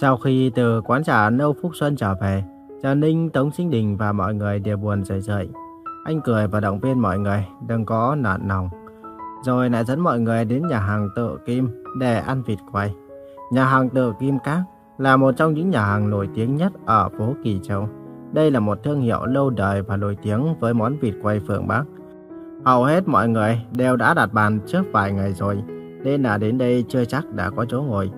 Sau khi từ quán trà Âu Phúc Xuân trở về, Trần Ninh, Tống Sinh Đình và mọi người đều buồn rời rời. Anh cười và động viên mọi người đừng có nản lòng. Rồi lại dẫn mọi người đến nhà hàng tự Kim để ăn vịt quay. Nhà hàng tự Kim cát là một trong những nhà hàng nổi tiếng nhất ở phố Kỳ Châu. Đây là một thương hiệu lâu đời và nổi tiếng với món vịt quay Phượng Bắc. Hầu hết mọi người đều đã đặt bàn trước vài ngày rồi, nên là đến đây chưa chắc đã có chỗ ngồi.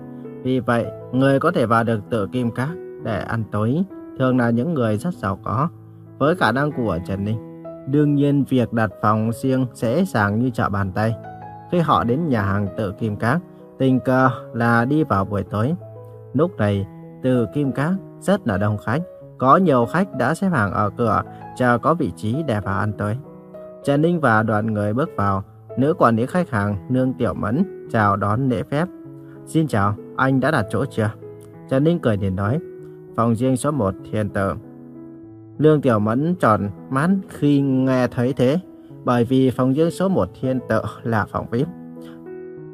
Vì vậy, người có thể vào được tự Kim Các để ăn tối thường là những người rất giàu có, với khả năng của Trần Ninh. Đương nhiên, việc đặt phòng riêng sẽ dàng như chợ bàn tay. Khi họ đến nhà hàng tự Kim Các, tình cờ là đi vào buổi tối. Lúc này, từ Kim Các rất là đông khách. Có nhiều khách đã xếp hàng ở cửa, chờ có vị trí để vào ăn tối. Trần Ninh và đoàn người bước vào. Nữ quản lý khách hàng Nương Tiểu Mẫn chào đón lễ phép. Xin chào, anh đã đặt chỗ chưa? Trần Ninh cười liền nói, phòng riêng số 1 thiên tử. Lương Tiểu Mẫn tròn mắt khi nghe thấy thế, bởi vì phòng riêng số 1 thiên tự là phòng VIP.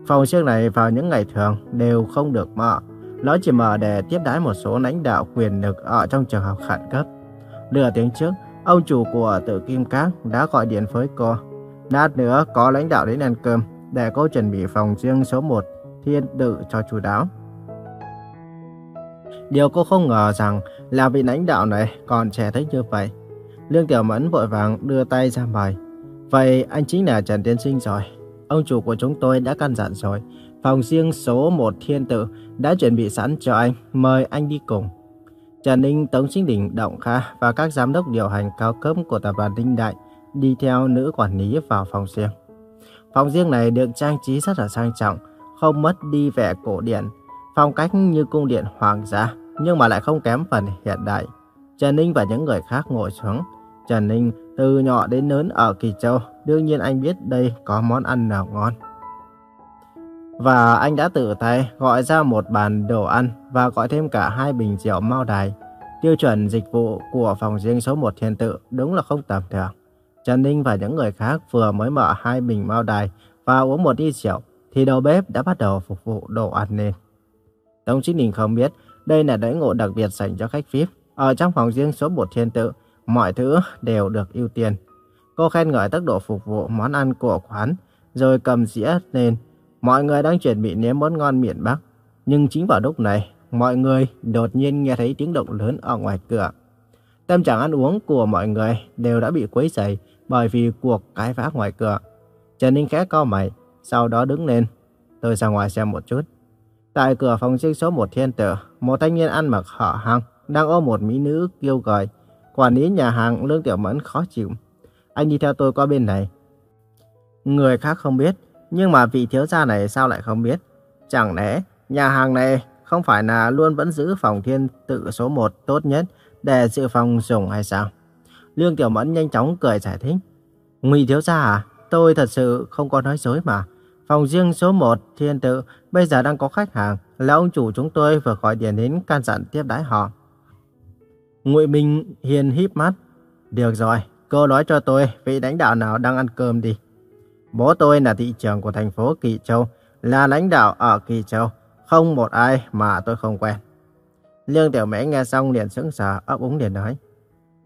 Phòng riêng này vào những ngày thường đều không được mở, nó chỉ mở để tiếp đái một số lãnh đạo quyền lực ở trong trường học khẩn cấp. Nửa tiếng trước, ông chủ của tự Kim Cát đã gọi điện với cô. Lát nữa có lãnh đạo đến ăn cơm để cô chuẩn bị phòng riêng số 1 thiên tự cho chú đáo. Điều cô không ngờ rằng là vị lãnh đạo này còn trẻ thích như vậy. Lương Tiểu Mẫn vội vàng đưa tay ra mời. Vậy anh chính là Trần Tiên Sinh rồi. Ông chủ của chúng tôi đã căn dặn rồi. Phòng riêng số 1 thiên tự đã chuẩn bị sẵn cho anh. Mời anh đi cùng. Trần Ninh, Tống Sinh Đình, Động Kha và các giám đốc điều hành cao cấp của tập đoàn Đinh Đại đi theo nữ quản lý vào phòng riêng. Phòng riêng này được trang trí rất là sang trọng, không mất đi vẻ cổ điển, phong cách như cung điện hoàng gia, nhưng mà lại không kém phần hiện đại. Trần Ninh và những người khác ngồi xuống. Trần Ninh từ nhỏ đến lớn ở Kỳ Châu, đương nhiên anh biết đây có món ăn nào ngon. Và anh đã tự tay gọi ra một bàn đồ ăn và gọi thêm cả hai bình rượu Mao Đài. Tiêu chuẩn dịch vụ của phòng riêng số 1 thiên tự đúng là không tầm thường. Trần Ninh và những người khác vừa mới mở hai bình Mao Đài và uống một ly rượu, thì đầu bếp đã bắt đầu phục vụ đồ ăn lên. Tống Chí Ninh không biết đây là đãi ngộ đặc biệt dành cho khách VIP. Ở trong phòng riêng số 1 thiên tự, mọi thứ đều được ưu tiên. Cô khen ngợi tốc độ phục vụ món ăn của quán, rồi cầm dĩa lên. Mọi người đang chuẩn bị nếm món ngon miền Bắc. Nhưng chính vào lúc này, mọi người đột nhiên nghe thấy tiếng động lớn ở ngoài cửa. Tâm trạng ăn uống của mọi người đều đã bị quấy rầy bởi vì cuộc cãi vã ngoài cửa. Trần Ninh khẽ co mày, sau đó đứng lên. Tôi ra ngoài xem một chút. Tại cửa phòng sinh số 1 thiên tử, một thanh niên ăn mặc họ hàng đang ôm một mỹ nữ kêu gọi. Quản lý nhà hàng Lương Tiểu Mẫn khó chịu. Anh đi theo tôi qua bên này. Người khác không biết, nhưng mà vị thiếu gia này sao lại không biết? Chẳng lẽ nhà hàng này không phải là luôn vẫn giữ phòng thiên tự số 1 tốt nhất để dự phòng dùng hay sao? Lương Tiểu Mẫn nhanh chóng cười giải thích. Ngụy thiếu gia à, tôi thật sự không có nói dối mà. Phòng riêng số 1 thiên tự bây giờ đang có khách hàng là ông chủ chúng tôi vừa gọi điện đến can dặn tiếp đái họ. Ngụy Minh Hiền híp mắt. Được rồi, cô nói cho tôi vị lãnh đạo nào đang ăn cơm đi. Bố tôi là thị trưởng của thành phố Kỳ Châu, là lãnh đạo ở Kỳ Châu. Không một ai mà tôi không quen. Lương Tiểu Mễ nghe xong liền sững sờ, ấp úng liền nói.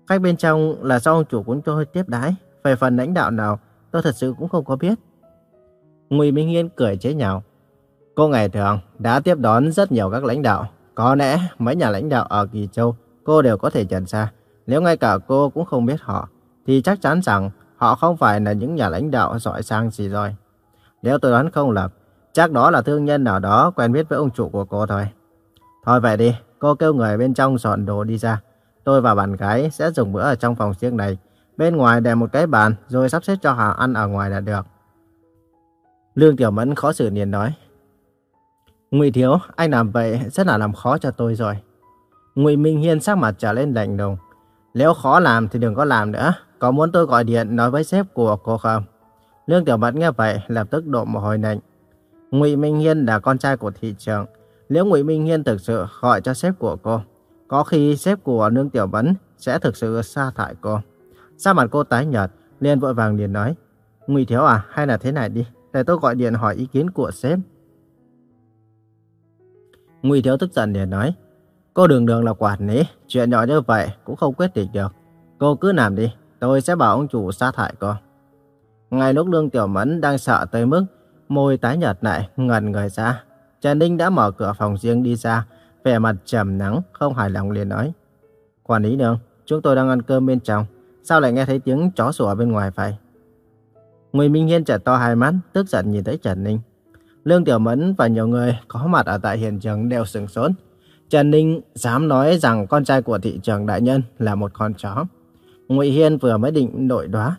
Khách bên trong là do ông chủ chúng tôi tiếp đái. Về phần lãnh đạo nào, tôi thật sự cũng không có biết. Ngụy Minh Hiên cười chế nhạo. Cô ngày thường đã tiếp đón rất nhiều các lãnh đạo. Có lẽ mấy nhà lãnh đạo ở Kỳ Châu cô đều có thể nhận ra. Nếu ngay cả cô cũng không biết họ, thì chắc chắn rằng họ không phải là những nhà lãnh đạo giỏi sang gì rồi. Nếu tôi đoán không lầm, chắc đó là thương nhân nào đó quen biết với ông chủ của cô thôi. Thôi vậy đi, cô kêu người bên trong dọn đồ đi ra. Tôi và bạn gái sẽ dùng bữa ở trong phòng riêng này. Bên ngoài để một cái bàn rồi sắp xếp cho họ ăn ở ngoài là được. Lương Tiểu Mẫn khó xử liền nói. Ngụy Thiếu, anh làm vậy rất là làm khó cho tôi rồi. Ngụy Minh Hiên sắc mặt trở lên lạnh lùng. Nếu khó làm thì đừng có làm nữa. Có muốn tôi gọi điện nói với sếp của cô không? Lương Tiểu Mẫn nghe vậy lập tức độ một hồi lạnh. Ngụy Minh Hiên là con trai của thị trường. Nếu Ngụy Minh Hiên thực sự gọi cho sếp của cô, có khi sếp của Lương Tiểu Mẫn sẽ thực sự sa thải cô. Sắc mặt cô tái nhợt, liền vội vàng liền nói. Ngụy Thiếu à, hay là thế này đi, để tôi gọi điện hỏi ý kiến của sếp. Ngụy Thiếu tức giận liền nói. Cô đường đường là quản lý, chuyện nhỏ như vậy cũng không quyết định được. Cô cứ làm đi, tôi sẽ bảo ông chủ sát hại cô. Ngay lúc Lương Tiểu Mẫn đang sợ tới mức môi tái nhợt lại, ngẩn người ra. Trần Ninh đã mở cửa phòng riêng đi ra, vẻ mặt trầm nắng, không hài lòng liền nói. Quản lý đường, chúng tôi đang ăn cơm bên trong, sao lại nghe thấy tiếng chó sủa bên ngoài vậy? Ngụy Minh Hiên trợn to hai mắt, tức giận nhìn thấy Trần Ninh. Lương Tiểu Mẫn và nhiều người có mặt ở tại hiện trường đều sửng sốt. Trần Ninh dám nói rằng con trai của thị trường đại nhân là một con chó. Ngụy Hiên vừa mới định nội đoá.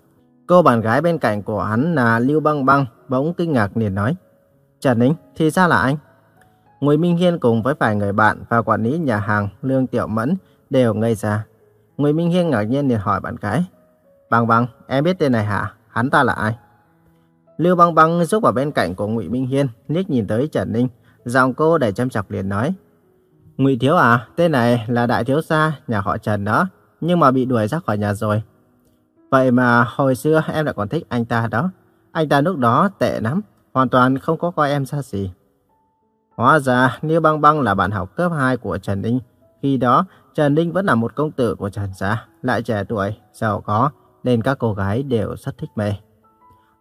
Cô bạn gái bên cạnh của hắn là Lưu Băng Băng bỗng kinh ngạc liền nói. Trần Ninh, thì ra là anh? Ngụy Minh Hiên cùng với vài người bạn và quản lý nhà hàng Lương Tiểu Mẫn đều ngây ra. Ngụy Minh Hiên ngạc nhiên liền hỏi bạn gái. Băng Băng, em biết tên này hả? Hắn ta là ai? Lưu Băng Băng giúp vào bên cạnh của Ngụy Minh Hiên, liếc nhìn tới Trần Ninh, giọng cô đầy chăm chọc liền nói: "Ngụy thiếu à, tên này là đại thiếu gia nhà họ Trần đó, nhưng mà bị đuổi ra khỏi nhà rồi." Vậy mà hồi xưa em đã còn thích anh ta đó. Anh ta lúc đó tệ lắm, hoàn toàn không có coi em ra gì. Hóa ra Lưu Băng Băng là bạn học cấp 2 của Trần Ninh. Khi đó, Trần Ninh vẫn là một công tử của Trần Gia, lại trẻ tuổi, giàu có, nên các cô gái đều rất thích mê.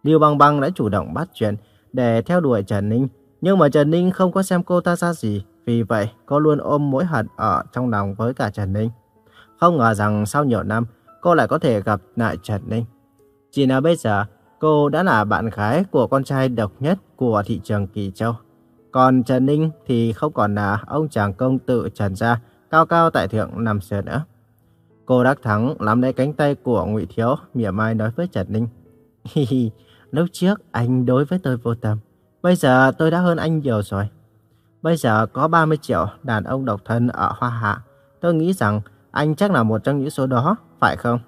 Lưu Băng Băng đã chủ động bắt chuyện để theo đuổi Trần Ninh, nhưng mà Trần Ninh không có xem cô ta ra gì, vì vậy cô luôn ôm mối hận ở trong lòng với cả Trần Ninh. Không ngờ rằng sau nhiều năm, cô lại có thể gặp lại Trần Ninh. Chỉ là bây giờ, cô đã là bạn gái của con trai độc nhất của thị trường Kỳ Châu. Còn Trần Ninh thì không còn là ông chàng công tử Trần Gia, cao cao tại thượng năm xưa nữa. Cô đắc thắng nắm lấy cánh tay của Ngụy Thiếu, mỉa mai nói với Trần Ninh. Hi hi, lúc trước anh đối với tôi vô tâm, bây giờ tôi đã hơn anh nhiều rồi. Bây giờ có 30 triệu đàn ông độc thân ở Hoa Hạ, tôi nghĩ rằng anh chắc là một trong những số đó, phải không?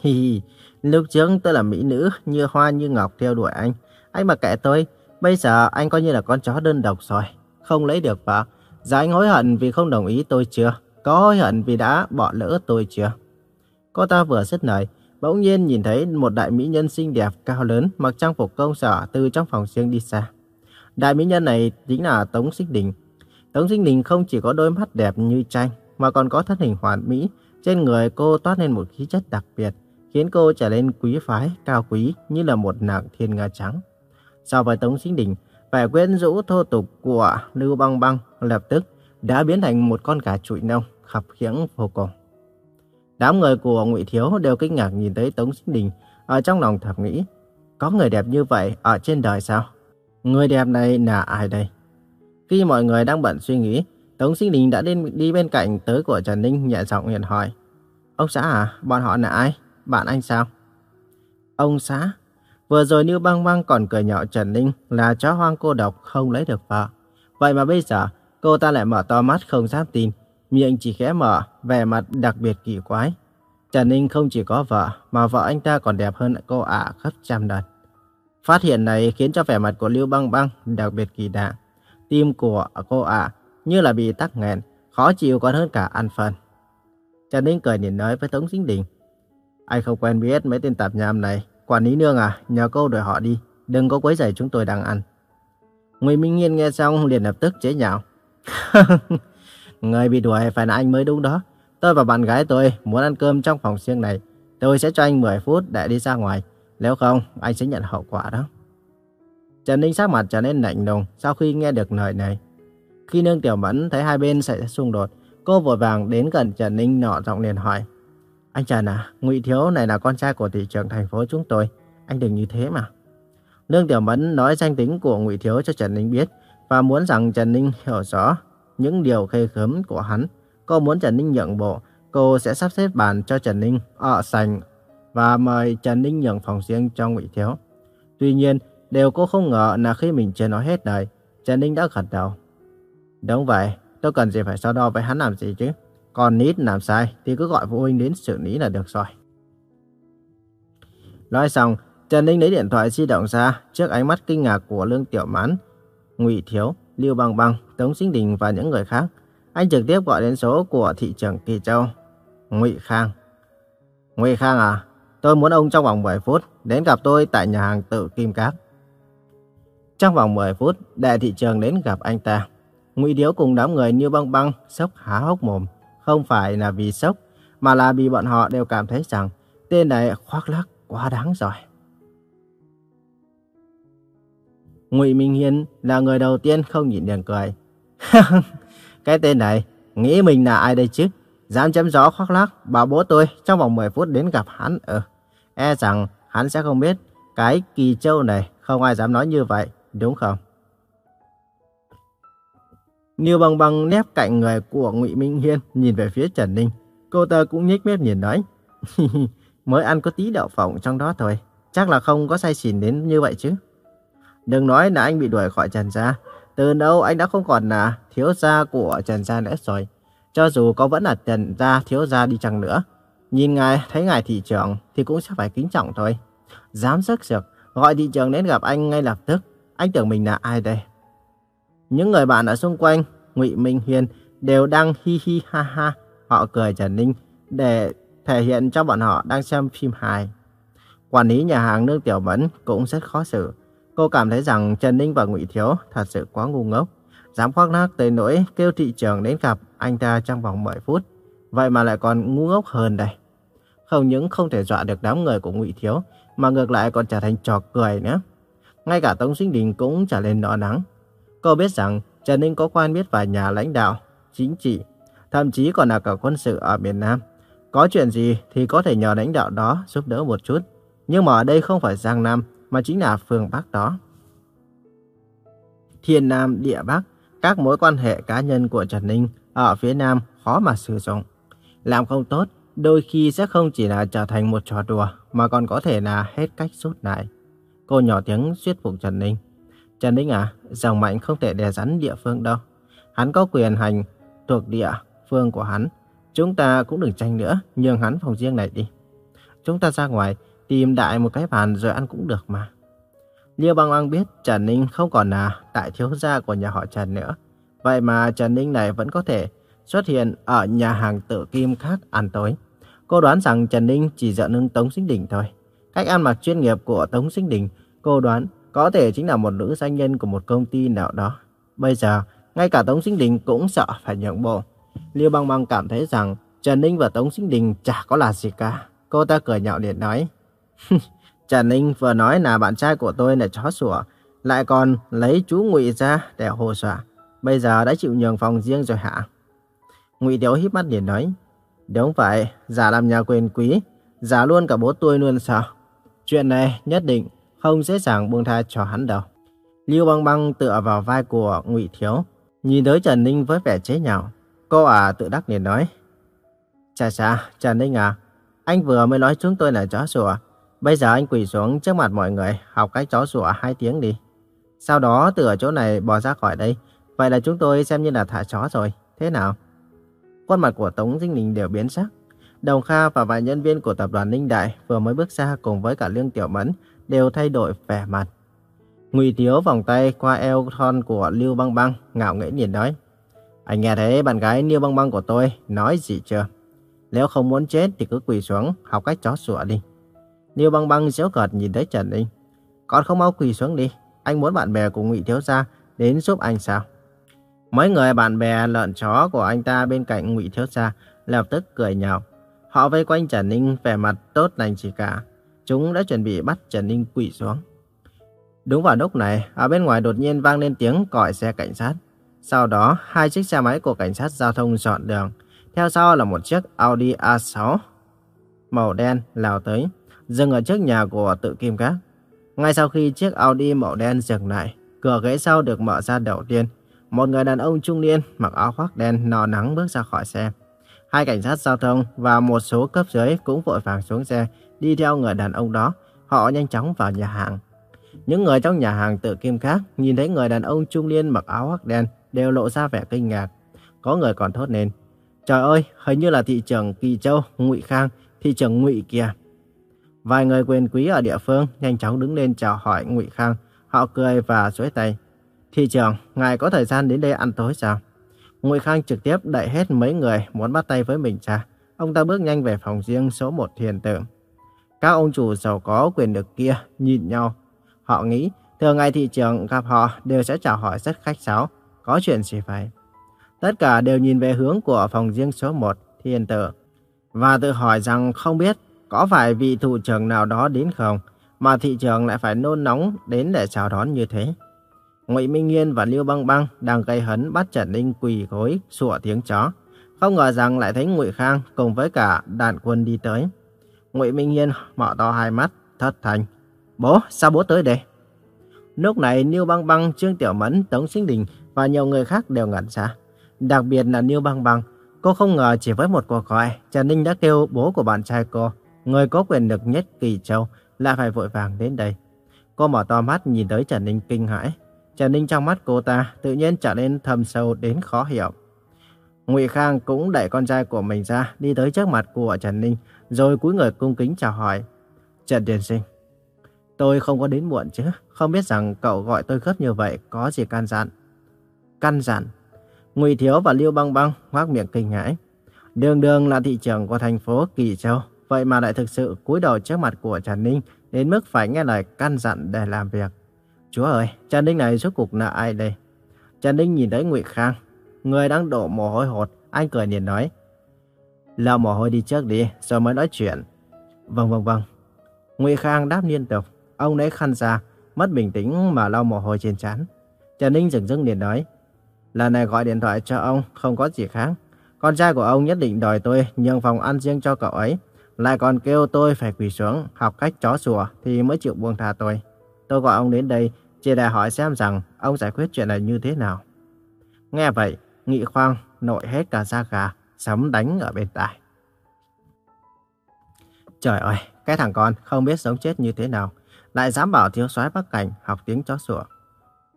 Hi hi, lúc trước tôi là mỹ nữ như hoa như ngọc theo đuổi anh. Anh mà kệ tôi, bây giờ anh coi như là con chó đơn độc rồi, không lấy được vợ. Giờ anh hối hận vì không đồng ý tôi chưa? Có hối hận vì đã bỏ lỡ tôi chưa? Cô ta vừa dứt lời, bỗng nhiên nhìn thấy một đại mỹ nhân xinh đẹp cao lớn mặc trang phục công sở từ trong phòng riêng đi xa. Đại mỹ nhân này chính là Tống Sinh Đình. Tống Sinh Đình không chỉ có đôi mắt đẹp như tranh mà còn có thân hình hoàn mỹ, trên người cô toát lên một khí chất đặc biệt, khiến cô trở nên quý phái, cao quý như là một nàng thiên nga trắng. So với Tống Sinh Đình, vẻ quyến rũ thô tục của Lưu Băng Băng lập tức đã biến thành một con gà trụi nông khập khiễng vô cùng. Đám người của Ngụy Thiếu đều kinh ngạc nhìn thấy Tống Sinh Đình, ở trong lòng thầm nghĩ, có người đẹp như vậy ở trên đời sao? Người đẹp này là ai đây? Khi mọi người đang bận suy nghĩ, Tống Sinh Đình đã đi, đi bên cạnh tới của Trần Ninh nhẹ giọng liền hỏi. Ông xã à, bọn họ là ai? Bạn anh sao? Ông xã? Vừa rồi Như Băng Băng còn cười nhạo Trần Ninh là chó hoang cô độc không lấy được vợ. Vậy mà bây giờ cô ta lại mở to mắt không dám tin miệng chỉ khẽ mở, vẻ mặt đặc biệt kỳ quái. Trần Ninh không chỉ có vợ, mà vợ anh ta còn đẹp hơn cô ả gấp trăm lần. Phát hiện này khiến cho vẻ mặt của Lưu Băng Băng đặc biệt kỳ lạ. Tim của cô ả như là bị tắc nghẹn, khó chịu còn hơn cả ăn phân. Trần Ninh cười nhìn nói với Tống Sinh Đình. Anh không quen biết mấy tên tạp nham này. Quản lý nương à, nhờ cô đuổi họ đi. Đừng có quấy rầy chúng tôi đang ăn. Ngụy Minh Nhiên nghe xong liền lập tức chế nhạo. Người bị đuổi phải là anh mới đúng đó. Tôi và bạn gái tôi muốn ăn cơm trong phòng riêng này. Tôi sẽ cho anh 10 phút để đi ra ngoài. Nếu không, anh sẽ nhận hậu quả đó. Trần Ninh sắc mặt trở nên lạnh lùng sau khi nghe được lời này. Khi nương tiểu mẫn thấy hai bên xảy ra xung đột, cô vội vàng đến gần Trần Ninh nọ giọng liền hỏi. Anh Trần à, Ngụy Thiếu này là con trai của thị trưởng thành phố chúng tôi. Anh đừng như thế mà. Nương Tiểu Mẫn nói danh tính của Ngụy Thiếu cho Trần Ninh biết và muốn rằng Trần Ninh hiểu rõ những điều khê khớm của hắn. Cô muốn Trần Ninh nhượng bộ, cô sẽ sắp xếp bàn cho Trần Ninh ở sành và mời Trần Ninh nhượng phòng riêng cho Ngụy Thiếu. Tuy nhiên, điều cô không ngờ là khi mình chưa nói hết lời, Trần Ninh đã gật đầu. Đúng vậy, tôi cần gì phải so đo với hắn làm gì chứ. Còn nít làm sai thì cứ gọi phụ huynh đến xử lý là được rồi. Nói xong, Trần Ninh lấy điện thoại di động ra trước ánh mắt kinh ngạc của Lương Tiểu Mãn, Ngụy Thiếu Lưu Bằng Bằng, Tống Sinh Đình và những người khác. Anh trực tiếp gọi đến số của thị trưởng Kỳ Châu, Ngụy Khang. Ngụy Khang à, tôi muốn ông trong vòng 10 phút đến gặp tôi tại nhà hàng tự Kim Cát. Trong vòng 10 phút, đại thị trường đến gặp anh ta. Ngụy Điếu cùng đám người như băng băng sốc há hốc mồm, không phải là vì sốc, mà là vì bọn họ đều cảm thấy rằng tên này khoác lác quá đáng rồi. Ngụy Minh Hiên là người đầu tiên không nhịn được cười. Cái tên này, nghĩ mình là ai đây chứ? Dám chém gió khoác lác, bảo bố tôi trong vòng 10 phút đến gặp hắn. Ừ, e rằng hắn sẽ không biết cái kỳ châu này không ai dám nói như vậy, đúng không? Như bằng bằng nép cạnh người của Ngụy Minh Hiên nhìn về phía Trần Ninh. Cô ta cũng nhếch mép nhìn nói. Mới ăn có tí đậu phộng trong đó thôi. Chắc là không có say xỉn đến như vậy chứ. Đừng nói là anh bị đuổi khỏi Trần Gia. Từ đâu anh đã không còn là thiếu gia của Trần Gia nữa rồi. Cho dù có vẫn là Trần Gia thiếu gia đi chăng nữa. Nhìn ngài, thấy ngài thị trưởng thì cũng sẽ phải kính trọng thôi. Dám sức sực gọi thị trưởng đến gặp anh ngay lập tức. Anh tưởng mình là ai đây? Những người bạn ở xung quanh, Ngụy Minh Hiền đều đang hi hi ha ha. Họ cười Trần Ninh để thể hiện cho bọn họ đang xem phim hài. Quản lý nhà hàng nước Tiểu Mẫn cũng rất khó xử. Cô cảm thấy rằng Trần Ninh và Ngụy Thiếu thật sự quá ngu ngốc. Dám khoác lác tới nỗi kêu thị trường đến gặp anh ta trong vòng 10 phút. Vậy mà lại còn ngu ngốc hơn đây. Không những không thể dọa được đám người của Ngụy Thiếu, mà ngược lại còn trở thành trò cười nữa. Ngay cả Tống Sinh Đình cũng trở lên nọ nắng Cô biết rằng Trần Ninh có quan biết vài nhà lãnh đạo, chính trị, thậm chí còn là cả quân sự ở miền Nam. Có chuyện gì thì có thể nhờ lãnh đạo đó giúp đỡ một chút. Nhưng mà ở đây không phải Giang Nam, mà chính là phương Bắc đó. Thiên Nam, Địa Bắc, các mối quan hệ cá nhân của Trần Ninh ở phía Nam khó mà sử dụng. Làm không tốt, đôi khi sẽ không chỉ là trở thành một trò đùa, mà còn có thể là hết cách rút lại. Cô nhỏ tiếng thuyết phục Trần Ninh. Trần Ninh à, dòng mạnh không thể đè rắn địa phương đâu. Hắn có quyền hành thuộc địa phương của hắn. Chúng ta cũng đừng tranh nữa, nhường hắn phòng riêng này đi. Chúng ta ra ngoài, tìm đại một cái bàn rồi ăn cũng được mà. Liêu băng băng biết Trần Ninh không còn là đại thiếu gia của nhà họ Trần nữa. Vậy mà Trần Ninh này vẫn có thể xuất hiện ở nhà hàng tự kim khác ăn tối. Cô đoán rằng Trần Ninh chỉ giận hưng Tống Sinh Đình thôi. Cách ăn mặc chuyên nghiệp của Tống Sinh Đình, cô đoán có thể chính là một nữ doanh nhân của một công ty nào đó. Bây giờ, ngay cả Tống Sinh Đình cũng sợ phải nhượng bộ. Liêu băng băng cảm thấy rằng Trần Ninh và Tống Sinh Đình chả có là gì cả. Cô ta cười nhạo liền nói. Trần Ninh vừa nói là bạn trai của tôi là chó sủa, lại còn lấy chú Ngụy ra để hồ dọa. Bây giờ đã chịu nhường phòng riêng rồi hả? Ngụy Tiếu híp mắt liền nói. Đúng vậy, giả làm nhà quyền quý, giả luôn cả bố tôi luôn sao? Chuyện này nhất định không dễ dàng buông tha cho hắn đâu. Lưu băng băng tựa vào vai của Ngụy Thiếu, nhìn tới Trần Ninh với vẻ chế nhạo. Cô à tự đắc liền nói. Chà chà, Trần Ninh à, anh vừa mới nói chúng tôi là chó sủa. Bây giờ anh quỳ xuống trước mặt mọi người, học cách chó sủa hai tiếng đi. Sau đó từ ở chỗ này bỏ ra khỏi đây. Vậy là chúng tôi xem như là thả chó rồi. Thế nào? Khuôn mặt của Tống Dinh Ninh đều biến sắc. Đồng Kha và vài nhân viên của tập đoàn Ninh Đại vừa mới bước ra cùng với cả Lương Tiểu Mẫn đều thay đổi vẻ mặt. Ngụy Tiếu vòng tay qua eo thon của Lưu Băng Băng, ngạo nghễ nhìn nói. Anh nghe thấy bạn gái Lưu Băng Băng của tôi nói gì chưa? Nếu không muốn chết thì cứ quỳ xuống, học cách chó sủa đi. Niêu Băng Băng giễu cợt nhìn thấy Trần Ninh. con không mau quỳ xuống đi, anh muốn bạn bè của Ngụy Thiếu Gia đến giúp anh sao? Mấy người bạn bè lợn chó của anh ta bên cạnh Ngụy Thiếu Gia lập tức cười nhạo. Họ vây quanh Trần Ninh vẻ mặt tốt lành chỉ cả. Chúng đã chuẩn bị bắt Trần Ninh quỳ xuống. Đúng vào lúc này, ở bên ngoài đột nhiên vang lên tiếng còi xe cảnh sát. Sau đó, hai chiếc xe máy của cảnh sát giao thông dọn đường. Theo sau là một chiếc Audi A6 màu đen lao tới, dừng ở trước nhà của tự kim các. Ngay sau khi chiếc Audi màu đen dừng lại, cửa ghế sau được mở ra đầu tiên. Một người đàn ông trung niên mặc áo khoác đen nò nắng bước ra khỏi xe. Hai cảnh sát giao thông và một số cấp dưới cũng vội vàng xuống xe, đi theo người đàn ông đó. Họ nhanh chóng vào nhà hàng. Những người trong nhà hàng tự kim khác nhìn thấy người đàn ông trung niên mặc áo khoác đen đều lộ ra vẻ kinh ngạc. Có người còn thốt lên. Trời ơi, hình như là thị trưởng Kỳ Châu, Ngụy Khang, thị trưởng Ngụy kìa. Vài người quyền quý ở địa phương nhanh chóng đứng lên chào hỏi Ngụy Khang. Họ cười và duỗi tay. Thị trưởng, ngài có thời gian đến đây ăn tối sao? Ngụy Khang trực tiếp đẩy hết mấy người muốn bắt tay với mình cha. Ông ta bước nhanh về phòng riêng số 1 thiền tử. Các ông chủ giàu có quyền lực kia nhìn nhau. Họ nghĩ thường ngày thị trường gặp họ đều sẽ chào hỏi rất khách sáo. có chuyện gì vậy? Tất cả đều nhìn về hướng của phòng riêng số 1, thiền tử. Và tự hỏi rằng không biết có phải vị thủ trưởng nào đó đến không, mà thị trường lại phải nôn nóng đến để chào đón như thế. Ngụy Minh Nghiên và Lưu Băng Băng đang gây hấn bắt Trần Ninh quỳ gối sủa tiếng chó. Không ngờ rằng lại thấy Ngụy Khang cùng với cả đàn quân đi tới. Ngụy Minh Nghiên mở to hai mắt, thất thành. Bố, sao bố tới đây? Lúc này Lưu Băng Băng, Trương Tiểu Mẫn, Tống Sinh Đình và nhiều người khác đều ngẩn ra. Đặc biệt là Lưu Băng Băng, cô không ngờ chỉ với một cuộc gọi, Trần Ninh đã kêu bố của bạn trai cô, người có quyền lực nhất Kỳ Châu, lại phải vội vàng đến đây. Cô mở to mắt nhìn tới Trần Ninh kinh hãi. Trần Ninh trong mắt cô ta tự nhiên trở nên thâm sâu đến khó hiểu. Ngụy Khang cũng đẩy con trai của mình ra đi tới trước mặt của Trần Ninh, rồi cúi người cung kính chào hỏi. Trần Điền Sinh, tôi không có đến muộn chứ, không biết rằng cậu gọi tôi gấp như vậy có gì can dặn. Căn dặn. Ngụy Thiếu và Liêu Băng Băng hoác miệng kinh hãi. Đường đường là thị trưởng của thành phố Kỳ Châu, vậy mà lại thực sự cúi đầu trước mặt của Trần Ninh đến mức phải nghe lời căn dặn để làm việc. Chúa ơi, Trần Ninh này rốt cuộc là ai đây? Trần Ninh nhìn thấy Ngụy Khang, người đang đổ mồ hôi hột, anh cười liền nói. Lau mồ hôi đi trước đi, rồi mới nói chuyện. Vâng vâng vâng. Ngụy Khang đáp liên tục, ông lấy khăn ra, mất bình tĩnh mà lau mồ hôi trên trán. Trần Ninh dừng dưng liền nói. Lần này gọi điện thoại cho ông không có gì khác. Con trai của ông nhất định đòi tôi nhường phòng ăn riêng cho cậu ấy. Lại còn kêu tôi phải quỳ xuống học cách chó sủa thì mới chịu buông tha tôi. Tôi gọi ông đến đây chỉ để hỏi xem rằng ông giải quyết chuyện này như thế nào. Nghe vậy, Nghị Khoang nội hết cả da gà, sấm đánh ở bên tai. Trời ơi, cái thằng con không biết sống chết như thế nào, lại dám bảo thiếu soái Bắc Cảnh học tiếng chó sủa.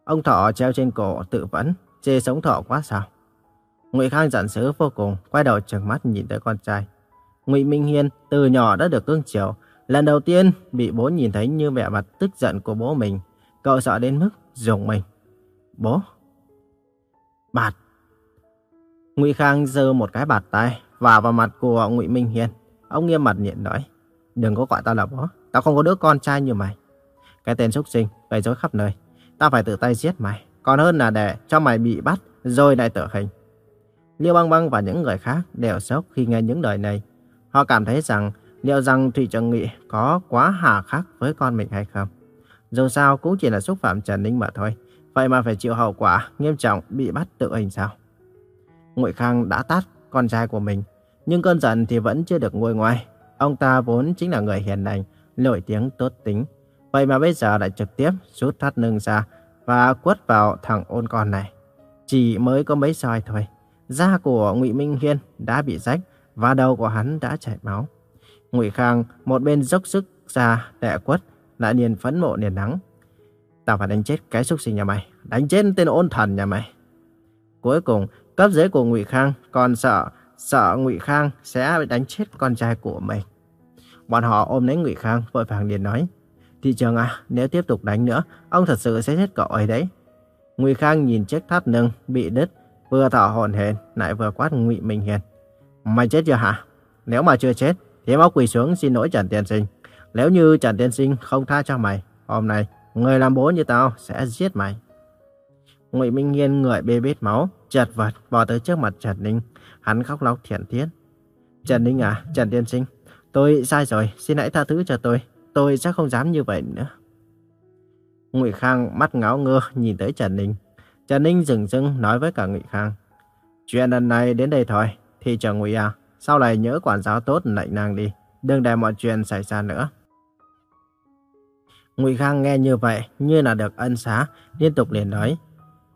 Ông thọ treo trên cổ tự vẫn, chê sống thọ quá sao? Ngụy Khang giận dữ vô cùng, quay đầu trừng mắt nhìn tới con trai. Ngụy Minh Hiên từ nhỏ đã được cưng chiều, lần đầu tiên bị bố nhìn thấy như vẻ mặt tức giận của bố mình, cậu sợ đến mức rùng mình. Bố! Bạt! Ngụy Khang giơ một cái bạt tay và vào mặt của Ngụy Minh Hiên. Ông nghiêm mặt nhịn nói, đừng có gọi tao là bố, tao không có đứa con trai như mày. Cái tên xúc sinh gây rối khắp nơi, tao phải tự tay giết mày, còn hơn là để cho mày bị bắt rồi lại tử hình. Liêu Băng Băng và những người khác đều sốc khi nghe những lời này. Họ cảm thấy rằng liệu rằng Thủy trần Nghị có quá hà khắc với con mình hay không. Dù sao cũng chỉ là xúc phạm Trần Ninh mà thôi. Vậy mà phải chịu hậu quả nghiêm trọng bị bắt tự hình sao? Ngụy Khang đã tát con trai của mình, nhưng cơn giận thì vẫn chưa được nguôi ngoai. Ông ta vốn chính là người hiền lành, nổi tiếng tốt tính. Vậy mà bây giờ lại trực tiếp rút thắt lưng ra và quất vào thằng ôn con này. Chỉ mới có mấy soi thôi, da của Ngụy Minh Hiên đã bị rách và đầu của hắn đã chảy máu. Ngụy Khang một bên dốc sức ra đẻ quất, lại liền phẫn nộ liền nắng. Tao phải đánh chết cái súc sinh nhà mày, đánh chết tên ôn thần nhà mày. Cuối cùng, cấp dưới của Ngụy Khang còn sợ, sợ Ngụy Khang sẽ bị đánh chết con trai của mình. Bọn họ ôm lấy Ngụy Khang vội vàng liền nói, Thị trường à, nếu tiếp tục đánh nữa, ông thật sự sẽ giết cậu ấy đấy. Ngụy Khang nhìn chiếc thắt lưng bị đứt, vừa thở hổn hển lại vừa quát Ngụy Minh Hiền. Mày chết chưa hả? Nếu mà chưa chết, thì mau quỳ xuống xin lỗi Trần Tiên Sinh. Nếu như Trần Tiên Sinh không tha cho mày, hôm nay người làm bố như tao sẽ giết mày. Ngụy Minh Hiên người bê bết máu, chật vật bò tới trước mặt Trần Ninh. Hắn khóc lóc thiện thiết. Trần Ninh à, Trần Tiên Sinh, tôi sai rồi, xin hãy tha thứ cho tôi. Tôi sẽ không dám như vậy nữa. Ngụy Khang mắt ngáo ngơ nhìn tới Trần Ninh. Trần Ninh dừng dưng nói với cả Ngụy Khang. Chuyện lần này đến đây thôi. Thị trưởng Ngụy à, sau này nhớ quản giáo tốt lệnh nàng đi. Đừng để mọi chuyện xảy ra nữa. Ngụy Khang nghe như vậy, như là được ân xá, liên tục liền nói.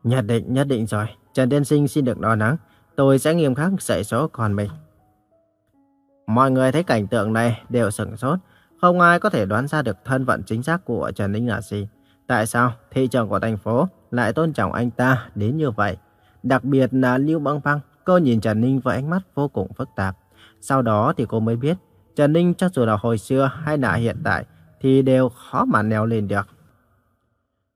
Nhất định, nhất định rồi. Trần Tiên Sinh xin được đo nắng. Tôi sẽ nghiêm khắc dạy số con mình. Mọi người thấy cảnh tượng này đều sửng sốt. Không ai có thể đoán ra được thân phận chính xác của Trần Ninh là gì. Tại sao thị trường của thành phố lại tôn trọng anh ta đến như vậy? Đặc biệt là Lưu Băng Băng, cô nhìn Trần Ninh với ánh mắt vô cùng phức tạp. Sau đó thì cô mới biết, Trần Ninh cho dù là hồi xưa hay là hiện tại thì đều khó mà leo lên được.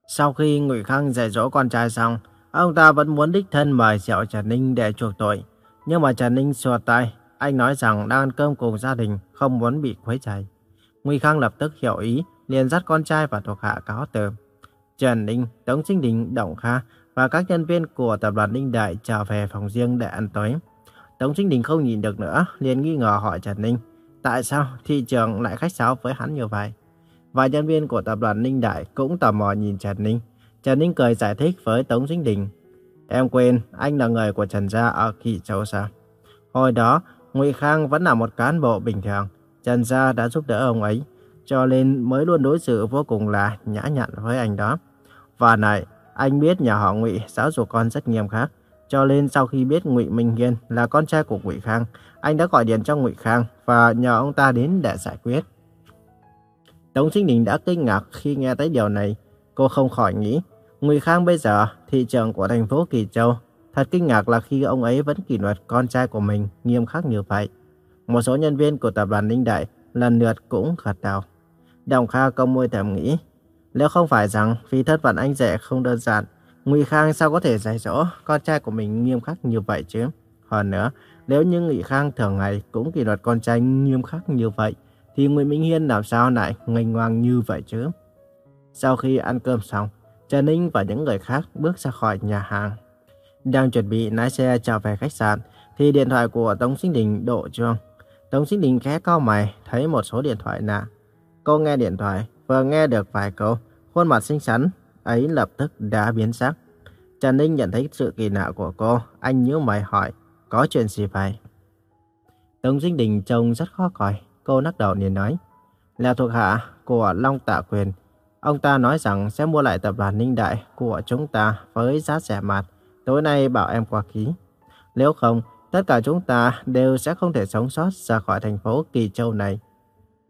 Sau khi Ngụy Khang dạy dỗ con trai xong, ông ta vẫn muốn đích thân mời rượu Trần Ninh để chuộc tội. Nhưng mà Trần Ninh xua tay, anh nói rằng đang ăn cơm cùng gia đình, không muốn bị quấy rầy. Ngụy Khang lập tức hiểu ý, liền dắt con trai và thuộc hạ cáo từ. Trần Ninh, Tống Sinh Đình, Động Kha và các nhân viên của tập đoàn Ninh Đại trở về phòng riêng để ăn tối. Tống Sinh Đình không nhìn được nữa, liền nghi ngờ hỏi Trần Ninh, tại sao thị trường lại khách sáo với hắn như vậy? Và nhân viên của tập đoàn Ninh Đại cũng tò mò nhìn Trần Ninh. Trần Ninh cười giải thích với Tống Sinh Đình, em quên anh là người của Trần Gia ở Kỳ Châu sao? Hồi đó, Ngụy Khang vẫn là một cán bộ bình thường, Trần Gia đã giúp đỡ ông ấy, cho nên mới luôn đối xử vô cùng là nhã nhặn với anh đó. Và này, anh biết nhà họ Ngụy giáo dục con rất nghiêm khắc, cho nên sau khi biết Ngụy Minh Hiên là con trai của Ngụy Khang, anh đã gọi điện cho Ngụy Khang và nhờ ông ta đến để giải quyết. Tống Sinh Đình đã kinh ngạc khi nghe thấy điều này. Cô không khỏi nghĩ, Ngụy Khang bây giờ thị trường của thành phố Kỳ Châu. Thật kinh ngạc là khi ông ấy vẫn kỷ luật con trai của mình nghiêm khắc như vậy. Một số nhân viên của tập đoàn Ninh Đại lần lượt cũng gật đầu. Đồng Kha công môi thầm nghĩ, nếu không phải rằng vì thất vận anh rể không đơn giản, Ngụy Khang sao có thể dạy dỗ con trai của mình nghiêm khắc như vậy chứ? Hơn nữa, nếu như Ngụy Khang thường ngày cũng kỷ luật con trai nghiêm khắc như vậy, thì Ngụy Minh Hiên làm sao lại ngây ngoang như vậy chứ? Sau khi ăn cơm xong, Trần Ninh và những người khác bước ra khỏi nhà hàng. Đang chuẩn bị lái xe trở về khách sạn, thì điện thoại của Tống Sinh Đình đổ chuông. Tống Sinh Đình khẽ cau mày, thấy một số điện thoại lạ. Cô nghe điện thoại, vừa nghe được vài câu, khuôn mặt xinh xắn ấy lập tức đã biến sắc. Trần Ninh nhận thấy sự kỳ lạ của cô, anh nhíu mày hỏi, có chuyện gì vậy? Tống Dinh Đình trông rất khó coi, cô nắc đầu liền nói, là thuộc hạ của Long Tạ Quyền. Ông ta nói rằng sẽ mua lại tập đoàn Ninh Đại của chúng ta với giá rẻ mạt, tối nay bảo em qua ký. Nếu không, tất cả chúng ta đều sẽ không thể sống sót ra khỏi thành phố Kỳ Châu này.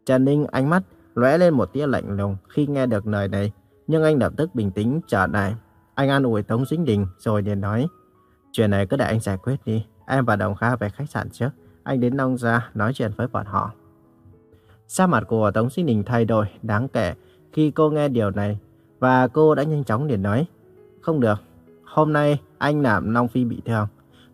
Trần Ninh ánh mắt lóe lên một tia lạnh lùng khi nghe được lời này, nhưng anh lập tức bình tĩnh trở lại. Anh an ủi Tống Dính Đình rồi liền nói, chuyện này cứ để anh giải quyết đi, em và Đồng Kha về khách sạn trước, anh đến Long ra nói chuyện với bọn họ. Sa mặt của Tống Dính Đình thay đổi đáng kể khi cô nghe điều này, và cô đã nhanh chóng liền nói, không được, hôm nay anh làm Long Phi bị thương.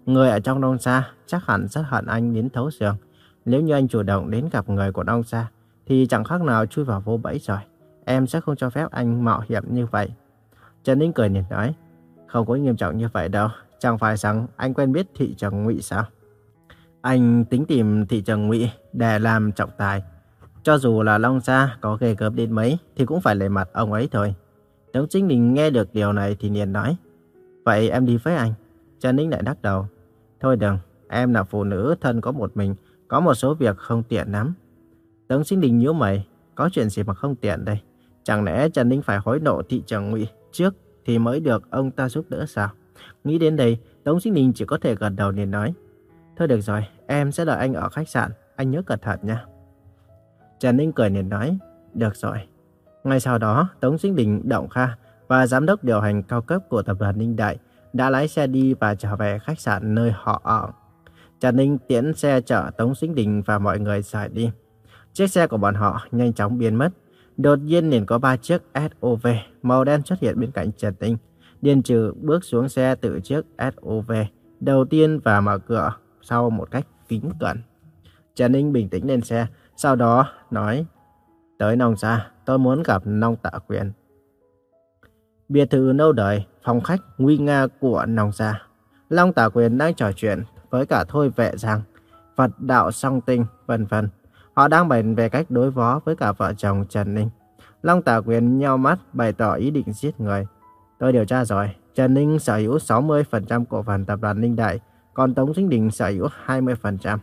Người ở trong Nông Sa chắc hẳn rất hận anh đến thấu xương. Nếu như anh chủ động đến gặp người của Nông Sa, thì chẳng khác nào chui vào vô bẫy rồi. Em sẽ không cho phép anh mạo hiểm như vậy. Trần Ninh cười nhìn nói, không có nghiêm trọng như vậy đâu. Chẳng phải rằng anh quen biết thị trường ngụy sao? Anh tính tìm thị trường ngụy để làm trọng tài. Cho dù là Long Sa có ghê gớm đến mấy thì cũng phải lấy mặt ông ấy thôi. Tống Chính Đình nghe được điều này thì liền nói, vậy em đi với anh. Trần Ninh lại đắc đầu, thôi đừng, em là phụ nữ thân có một mình, có một số việc không tiện lắm. Tống Sinh Đình nhíu mày, có chuyện gì mà không tiện đây? Chẳng lẽ Trần Ninh phải hối nộ thị trường ngụy trước thì mới được ông ta giúp đỡ sao? Nghĩ đến đây, Tống Sinh Đình chỉ có thể gật đầu liền nói. Thôi được rồi, em sẽ đợi anh ở khách sạn, anh nhớ cẩn thận nha. Trần Ninh cười liền nói, được rồi. Ngay sau đó, Tống Sinh Đình, Động Kha và giám đốc điều hành cao cấp của tập đoàn Ninh Đại đã lái xe đi và trở về khách sạn nơi họ ở. Trần Ninh tiễn xe chở Tống Sinh Đình và mọi người rời đi. Chiếc xe của bọn họ nhanh chóng biến mất. Đột nhiên liền có ba chiếc SUV màu đen xuất hiện bên cạnh Trần Ninh. Điền trừ bước xuống xe từ chiếc SUV đầu tiên và mở cửa sau một cách kính cẩn. Trần Ninh bình tĩnh lên xe, sau đó nói, tới nông Sa, tôi muốn gặp nông tạ quyền. Biệt thự lâu đời, phòng khách nguy nga của nông Sa. Long Tạ Quyền đang trò chuyện với cả Thôi Vệ Giang, Phật Đạo Song Tinh, vân vân. Họ đang bàn về cách đối phó với cả vợ chồng Trần Ninh. Long Tà Quyền nheo mắt bày tỏ ý định giết người. Tôi điều tra rồi, Trần Ninh sở hữu 60% cổ phần tập đoàn Ninh Đại, còn Tống Sinh Đình sở hữu 20%.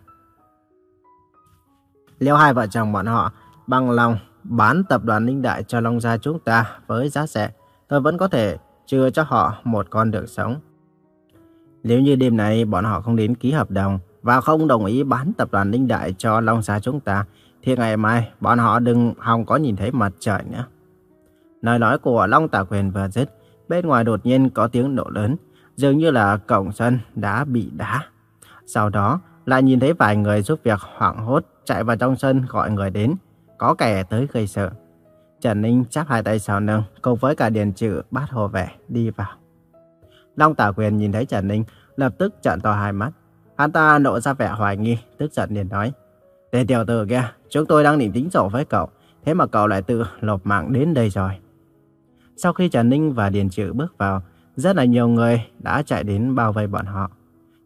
Nếu hai vợ chồng bọn họ bằng lòng bán tập đoàn Ninh Đại cho Long Gia chúng ta với giá rẻ, tôi vẫn có thể chừa cho họ một con đường sống. Nếu như đêm nay bọn họ không đến ký hợp đồng và không đồng ý bán tập đoàn Ninh Đại cho Long Sa chúng ta, thì ngày mai bọn họ đừng hòng có nhìn thấy mặt trời nữa. Lời nói của Long Tả Quyền vừa dứt, bên ngoài đột nhiên có tiếng nổ lớn, dường như là cổng sân đã bị đá. Sau đó lại nhìn thấy vài người giúp việc hoảng hốt chạy vào trong sân gọi người đến, có kẻ tới gây sợ. Trần Ninh chắp hai tay sau lưng cùng với cả Điền Trự bát hồ vẻ đi vào. Long Tả Quyền nhìn thấy Trần Ninh lập tức trợn to hai mắt. Hắn ta lộ ra vẻ hoài nghi, tức giận liền nói. Để tiểu tử kia, chúng tôi đang định tính sổ với cậu, thế mà cậu lại tự lột mạng đến đây rồi. Sau khi Trần Ninh và Điền Trự bước vào, rất là nhiều người đã chạy đến bao vây bọn họ.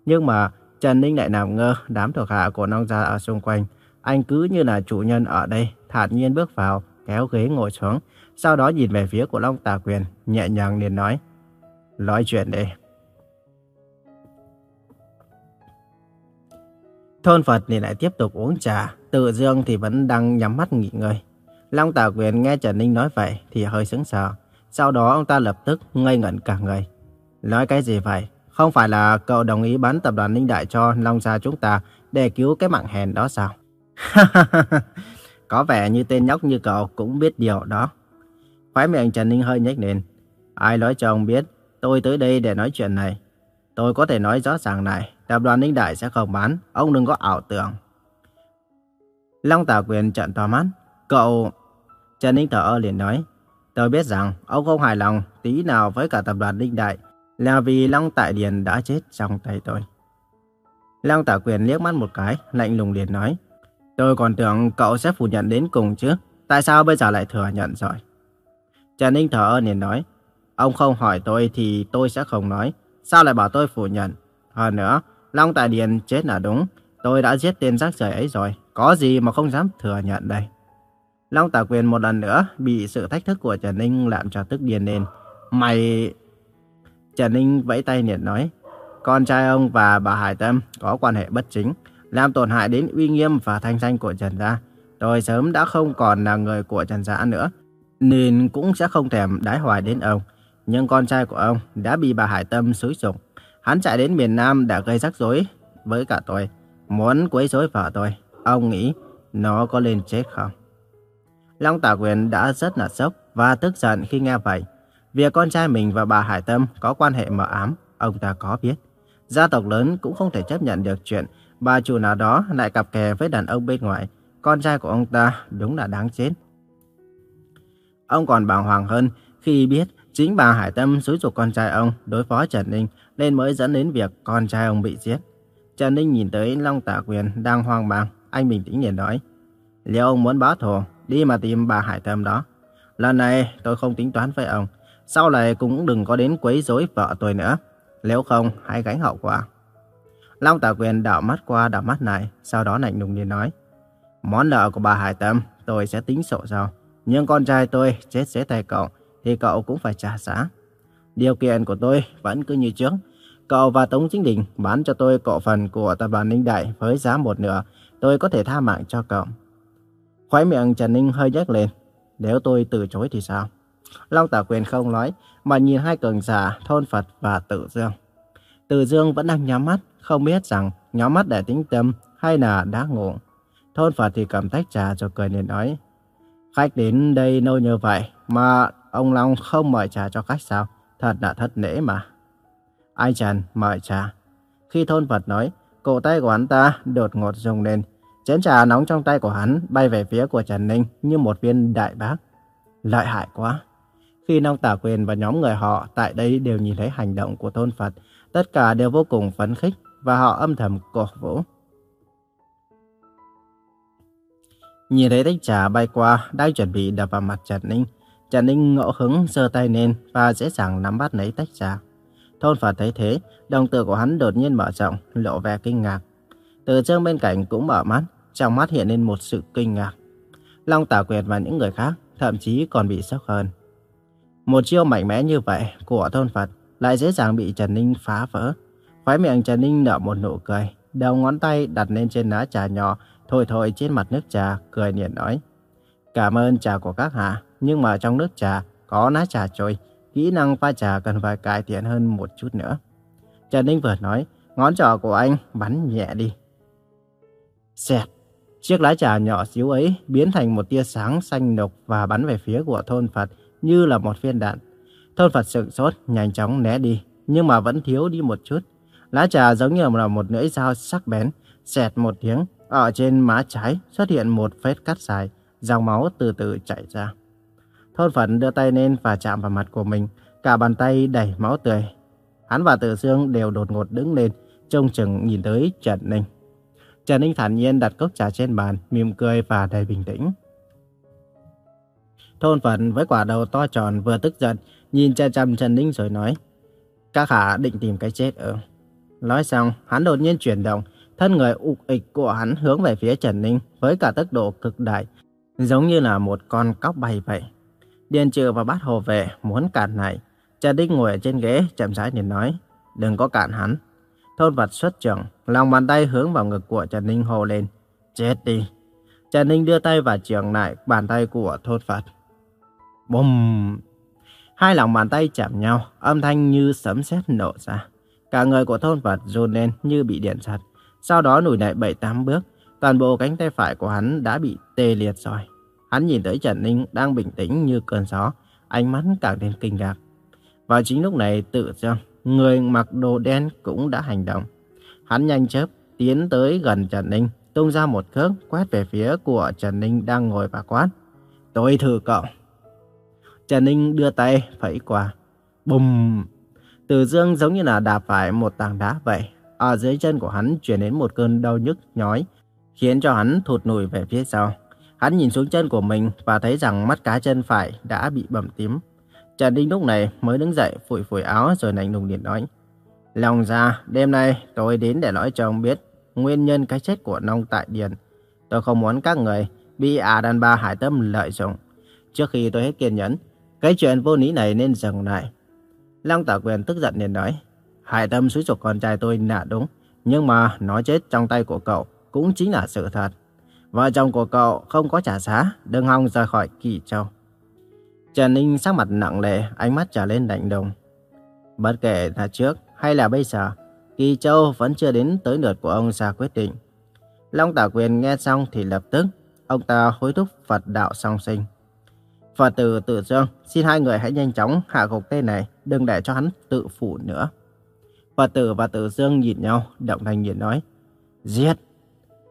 Nhưng mà Trần Ninh lại nằm ngơ đám thuộc hạ của nông gia ở xung quanh. Anh cứ như là chủ nhân ở đây, thản nhiên bước vào, kéo ghế ngồi xuống. Sau đó nhìn về phía của Long Tà Quyền, nhẹ nhàng liền nói. Nói chuyện đi. Thôn Phật thì lại tiếp tục uống trà, tự dương thì vẫn đang nhắm mắt nghỉ ngơi. Long Tà Quyền nghe Trần Ninh nói vậy thì hơi sững sờ. Sau đó ông ta lập tức ngây ngẩn cả người. Nói cái gì vậy? Không phải là cậu đồng ý bán tập đoàn Ninh Đại cho Long Gia chúng ta để cứu cái mạng hèn đó sao? Có vẻ như tên nhóc như cậu cũng biết điều đó. Khóe miệng Trần Ninh hơi nhếch lên. Ai nói cho ông biết, tôi tới đây để nói chuyện này. Tôi có thể nói rõ ràng này, tập đoàn Ninh Đại sẽ không bán, ông đừng có ảo tưởng. Long Tả Quyền trợn to mắt. Cậu... Trần Ninh thở ơ liền nói. Tôi biết rằng ông không hài lòng tí nào với cả tập đoàn Ninh Đại là vì Long Tại Điền đã chết trong tay tôi. Long Tả Quyền liếc mắt một cái, lạnh lùng liền nói. Tôi còn tưởng cậu sẽ phủ nhận đến cùng chứ. Tại sao bây giờ lại thừa nhận rồi? Trần Ninh thở ơ liền nói. Ông không hỏi tôi thì tôi sẽ không nói. Sao lại bảo tôi phủ nhận? Hơn nữa, Long Tại Điền chết là đúng. Tôi đã giết tên rác rưởi ấy rồi. Có gì mà không dám thừa nhận đây? Long Tả Quyền một lần nữa bị sự thách thức của Trần Ninh làm cho tức điên lên. Mày... Trần Ninh vẫy tay liền nói. Con trai ông và bà Hải Tâm có quan hệ bất chính, làm tổn hại đến uy nghiêm và thanh danh của Trần Gia. Tôi sớm đã không còn là người của Trần Gia nữa, nên cũng sẽ không thèm đái hoài đến ông. Nhưng con trai của ông đã bị bà Hải Tâm xúi dục. Hắn chạy đến miền Nam đã gây rắc rối với cả tôi, muốn quấy rối vợ tôi. Ông nghĩ nó có lên chết không? Long Tả Quyền đã rất là sốc và tức giận khi nghe vậy. Việc con trai mình và bà Hải Tâm có quan hệ mờ ám, ông ta có biết. Gia tộc lớn cũng không thể chấp nhận được chuyện bà chủ nào đó lại cặp kè với đàn ông bên ngoài. Con trai của ông ta đúng là đáng chết. Ông còn bàng hoàng hơn khi biết chính bà Hải Tâm xúi dục con trai ông đối phó Trần Ninh nên mới dẫn đến việc con trai ông bị giết. Trần Ninh nhìn tới Long Tả Quyền đang hoang mang, anh bình tĩnh liền nói. Liệu ông muốn báo thù, đi mà tìm bà Hải Tâm đó. Lần này tôi không tính toán với ông, sau này cũng đừng có đến quấy rối vợ tôi nữa. Nếu không, hãy gánh hậu quả. Long Tả Quyền đảo mắt qua đảo mắt này, sau đó lạnh lùng liền nói. Món nợ của bà Hải Tâm tôi sẽ tính sổ sau. Nhưng con trai tôi chết dưới tay cậu thì cậu cũng phải trả giá. Điều kiện của tôi vẫn cứ như trước. Cậu và Tống Chính Đình bán cho tôi cổ phần của tập đoàn Ninh Đại với giá một nửa. Tôi có thể tha mạng cho cậu. Khói miệng Trần Ninh hơi nhếch lên. Nếu tôi từ chối thì sao? Long Tả Quyền không nói, mà nhìn hai cường giả thôn Phật và Tử Dương. Tử Dương vẫn đang nhắm mắt, không biết rằng nhắm mắt để tính tâm hay là đã ngủ. Thôn Phật thì cầm tách trà rồi cười nên nói. Khách đến đây lâu như vậy mà ông Long không mời trà cho khách sao? Thật là thất lễ mà. Ai Trần mời trà. Khi thôn Phật nói, cổ tay của hắn ta đột ngột rung lên. Chén trà nóng trong tay của hắn bay về phía của Trần Ninh như một viên đại bác. Lợi hại quá. Khi Nông Tả Quyền và nhóm người họ tại đây đều nhìn thấy hành động của thôn Phật, tất cả đều vô cùng phấn khích và họ âm thầm cổ vũ. Nhìn thấy tách trà bay qua, đang chuẩn bị đập vào mặt Trần Ninh. Trần Ninh ngộ hứng giơ tay lên và dễ dàng nắm bắt lấy tách trà. Thôn Phật thấy thế, đồng tử của hắn đột nhiên mở rộng, lộ vẻ kinh ngạc. Từ trương bên cạnh cũng mở mắt, trong mắt hiện lên một sự kinh ngạc. Long Tả Quyệt và những người khác thậm chí còn bị sốc hơn. Một chiêu mạnh mẽ như vậy của thôn Phật lại dễ dàng bị Trần Ninh phá vỡ. Khóe miệng Trần Ninh nở một nụ cười, đầu ngón tay đặt lên trên lá trà nhỏ, thổi thổi trên mặt nước trà, cười niềm nói. Cảm ơn trà của các hạ, nhưng mà trong nước trà có lá trà trôi, kỹ năng pha trà cần phải cải thiện hơn một chút nữa. Trần Ninh vừa nói, ngón trỏ của anh bắn nhẹ đi. Xẹt, chiếc lá trà nhỏ xíu ấy biến thành một tia sáng xanh nục và bắn về phía của thôn Phật như là một viên đạn. Thôn Phật sửng sốt, nhanh chóng né đi, nhưng mà vẫn thiếu đi một chút. Lá trà giống như là một lưỡi dao sắc bén, xẹt một tiếng, ở trên má trái xuất hiện một vết cắt dài, dòng máu từ từ chảy ra. Thôn Phận đưa tay lên và chạm vào mặt của mình, cả bàn tay đầy máu tươi. Hắn và Tử Dương đều đột ngột đứng lên, trông chừng nhìn tới Trần Ninh. Trần Ninh thản nhiên đặt cốc trà trên bàn, mỉm cười và đầy bình tĩnh. Thôn Phận với quả đầu to tròn vừa tức giận, nhìn chằm chằm Trần Ninh rồi nói. Các hạ định tìm cái chết ở? Nói xong, hắn đột nhiên chuyển động, thân người ục ịch của hắn hướng về phía Trần Ninh với cả tốc độ cực đại, giống như là một con cóc bay vậy. Điền trừ và bắt hồ về muốn cản này. Trần Đích ngồi ở trên ghế, chậm rãi liền nói, đừng có cản hắn. Thôn vật xuất trưởng, lòng bàn tay hướng vào ngực của Trần Ninh hồ lên, chết đi. Trần Ninh đưa tay vào trường lại bàn tay của thôn Phật. Bùm! Hai lòng bàn tay chạm nhau, âm thanh như sấm sét nổ ra. Cả người của thôn Phật run lên như bị điện giật. Sau đó lùi lại bảy tám bước, toàn bộ cánh tay phải của hắn đã bị tê liệt rồi. Hắn nhìn tới Trần Ninh đang bình tĩnh như cơn gió, ánh mắt càng thêm kinh ngạc. và chính lúc này tự do, người mặc đồ đen cũng đã hành động. Hắn nhanh chớp tiến tới gần Trần Ninh, tung ra một cước quét về phía của Trần Ninh đang ngồi và quát. Tôi thử cậu. Trần Ninh đưa tay phẩy qua. Bùm! Từ dương giống như là đạp phải một tảng đá vậy. Ở dưới chân của hắn chuyển đến một cơn đau nhức nhói, khiến cho hắn thụt lùi về phía sau. Hắn nhìn xuống chân của mình và thấy rằng mắt cá chân phải đã bị bầm tím. Trần Đinh lúc này mới đứng dậy phủi phủi áo rồi lạnh lùng điện nói. Lòng ra, đêm nay tôi đến để nói cho ông biết nguyên nhân cái chết của nông tại Điền. Tôi không muốn các người bị À đàn bà hải tâm lợi dụng. Trước khi tôi hết kiên nhẫn, cái chuyện vô lý này nên dừng lại. Lăng Tả Quyền tức giận liền nói, Hải tâm xúi dục con trai tôi là đúng, nhưng mà nó chết trong tay của cậu cũng chính là sự thật. Vợ chồng của cậu không có trả giá, đừng hòng rời khỏi Kỳ Châu. Trần Ninh sắc mặt nặng nề, ánh mắt trở lên lạnh đồng Bất kể là trước hay là bây giờ, Kỳ Châu vẫn chưa đến tới lượt của ông ra quyết định. Long Tả Quyền nghe xong thì lập tức, ông ta hối thúc Phật đạo song sinh. Phật tử Tử Dương, xin hai người hãy nhanh chóng hạ gục tên này, đừng để cho hắn tự phủ nữa. Phật tử và Tử Dương nhìn nhau, động thành nhìn nói, giết.